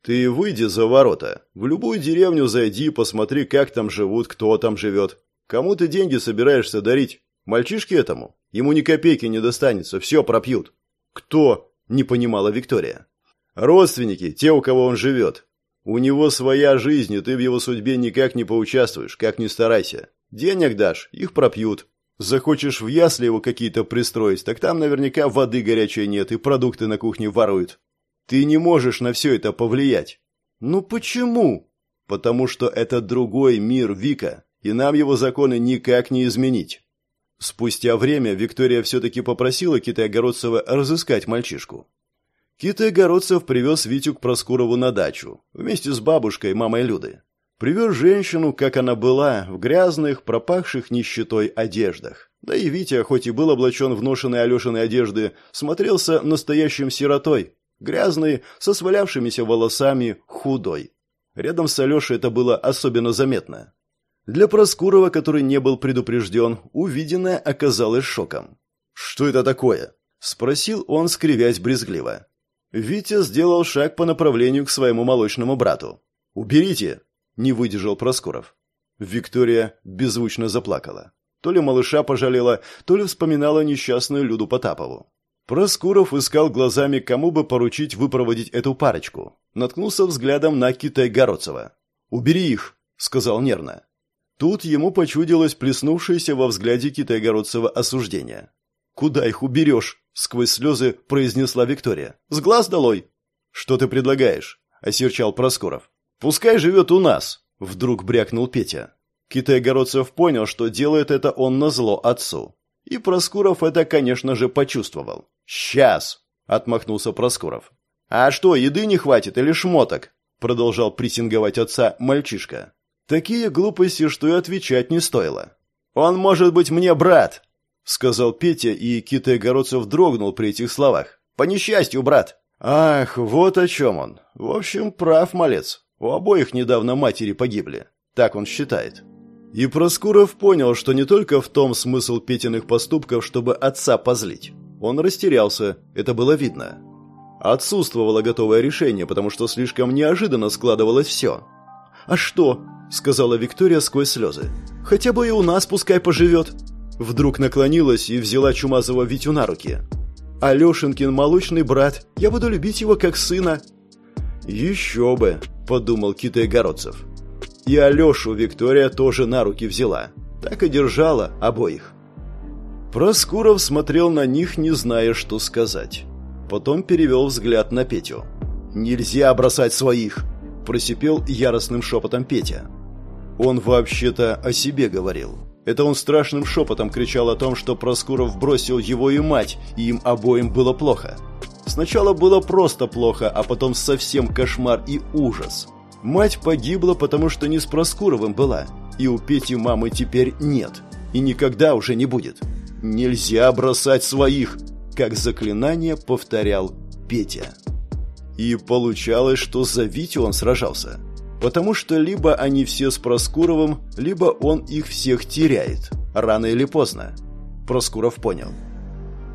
Speaker 1: «Ты выйди за ворота. В любую деревню зайди, посмотри, как там живут, кто там живет. Кому ты деньги собираешься дарить? Мальчишке этому? Ему ни копейки не достанется, все пропьют». «Кто?» — не понимала Виктория. «Родственники, те, у кого он живет. У него своя жизнь, и ты в его судьбе никак не поучаствуешь, как ни старайся. Денег дашь, их пропьют. Захочешь в ясли его какие-то пристроить, так там наверняка воды горячей нет и продукты на кухне воруют. Ты не можешь на все это повлиять. Ну почему? Потому что это другой мир, Вика. и нам его законы никак не изменить. Спустя время Виктория все-таки попросила Китая-Городцева разыскать мальчишку. Китай-Городцев привез Витю к Проскурову на дачу, вместе с бабушкой, мамой Люды. Привез женщину, как она была, в грязных, пропахших нищетой одеждах. Да и Витя, хоть и был облачен в ношенные Алешины одежды, смотрелся настоящим сиротой. Грязный, со свалявшимися волосами, худой. Рядом с Алешей это было особенно заметно. Для Проскурова, который не был предупрежден, увиденное оказалось шоком. «Что это такое?» – спросил он, скривясь брезгливо. Витя сделал шаг по направлению к своему молочному брату. «Уберите!» – не выдержал Проскуров. Виктория беззвучно заплакала. То ли малыша пожалела, то ли вспоминала несчастную Люду Потапову. Проскуров искал глазами, кому бы поручить выпроводить эту парочку. Наткнулся взглядом на Китай-Городцева. «Убери их!» – сказал нервно. Тут ему почудилось плеснувшееся во взгляде Китайгородцева осуждение. «Куда их уберешь?» — сквозь слезы произнесла Виктория. «С глаз долой!» «Что ты предлагаешь?» — осерчал Проскуров. «Пускай живет у нас!» — вдруг брякнул Петя. Китайгородцев понял, что делает это он назло отцу. И Проскуров это, конечно же, почувствовал. «Сейчас!» — отмахнулся Проскуров. «А что, еды не хватит или шмоток?» — продолжал прессинговать отца мальчишка. Такие глупости, что и отвечать не стоило. «Он может быть мне брат!» — сказал Петя, и Китай-Городцев дрогнул при этих словах. «По несчастью, брат!» «Ах, вот о чем он. В общем, прав малец. У обоих недавно матери погибли. Так он считает». И Проскуров понял, что не только в том смысл Петиных поступков, чтобы отца позлить. Он растерялся, это было видно. Отсутствовало готовое решение, потому что слишком неожиданно складывалось все. «А что?» — сказала Виктория сквозь слезы. «Хотя бы и у нас пускай поживет». Вдруг наклонилась и взяла Чумазова Витю на руки. «Алешенькин молочный брат, я буду любить его как сына». «Еще бы», — подумал Китай-Городцев. И Алешу Виктория тоже на руки взяла. Так и держала обоих. Проскуров смотрел на них, не зная, что сказать. Потом перевел взгляд на Петю. «Нельзя бросать своих!» – просипел яростным шепотом Петя. Он вообще-то о себе говорил. Это он страшным шепотом кричал о том, что Проскуров бросил его и мать, и им обоим было плохо. Сначала было просто плохо, а потом совсем кошмар и ужас. Мать погибла, потому что не с Проскуровым была, и у Пети мамы теперь нет, и никогда уже не будет. «Нельзя бросать своих!» как заклинание повторял Петя. И получалось, что за Витю он сражался. Потому что либо они все с Проскуровым, либо он их всех теряет. Рано или поздно. Проскуров понял.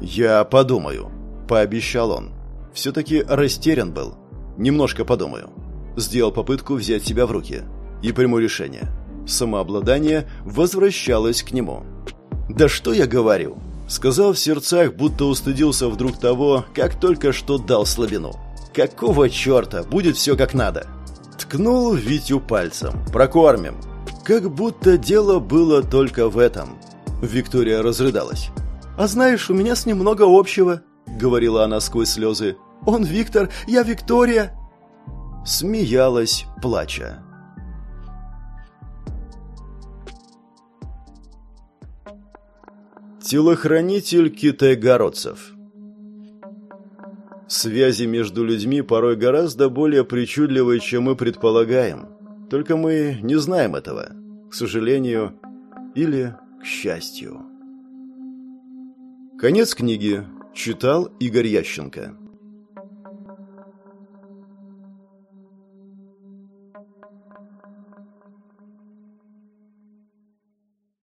Speaker 1: «Я подумаю», — пообещал он. Все-таки растерян был. «Немножко подумаю». Сделал попытку взять себя в руки. И приму решение. Самообладание возвращалось к нему. «Да что я говорю?» Сказал в сердцах, будто устыдился вдруг того, как только что дал слабину. «Какого черта? Будет все как надо!» Ткнул Витю пальцем. «Прокормим». Как будто дело было только в этом. Виктория разрыдалась. «А знаешь, у меня с ним много общего», — говорила она сквозь слезы. «Он Виктор, я Виктория». Смеялась, плача. Телохранитель Китай-Городцев Связи между людьми порой гораздо более причудливые, чем мы предполагаем. Только мы не знаем этого, к сожалению, или к счастью. Конец книги. Читал Игорь Ященко.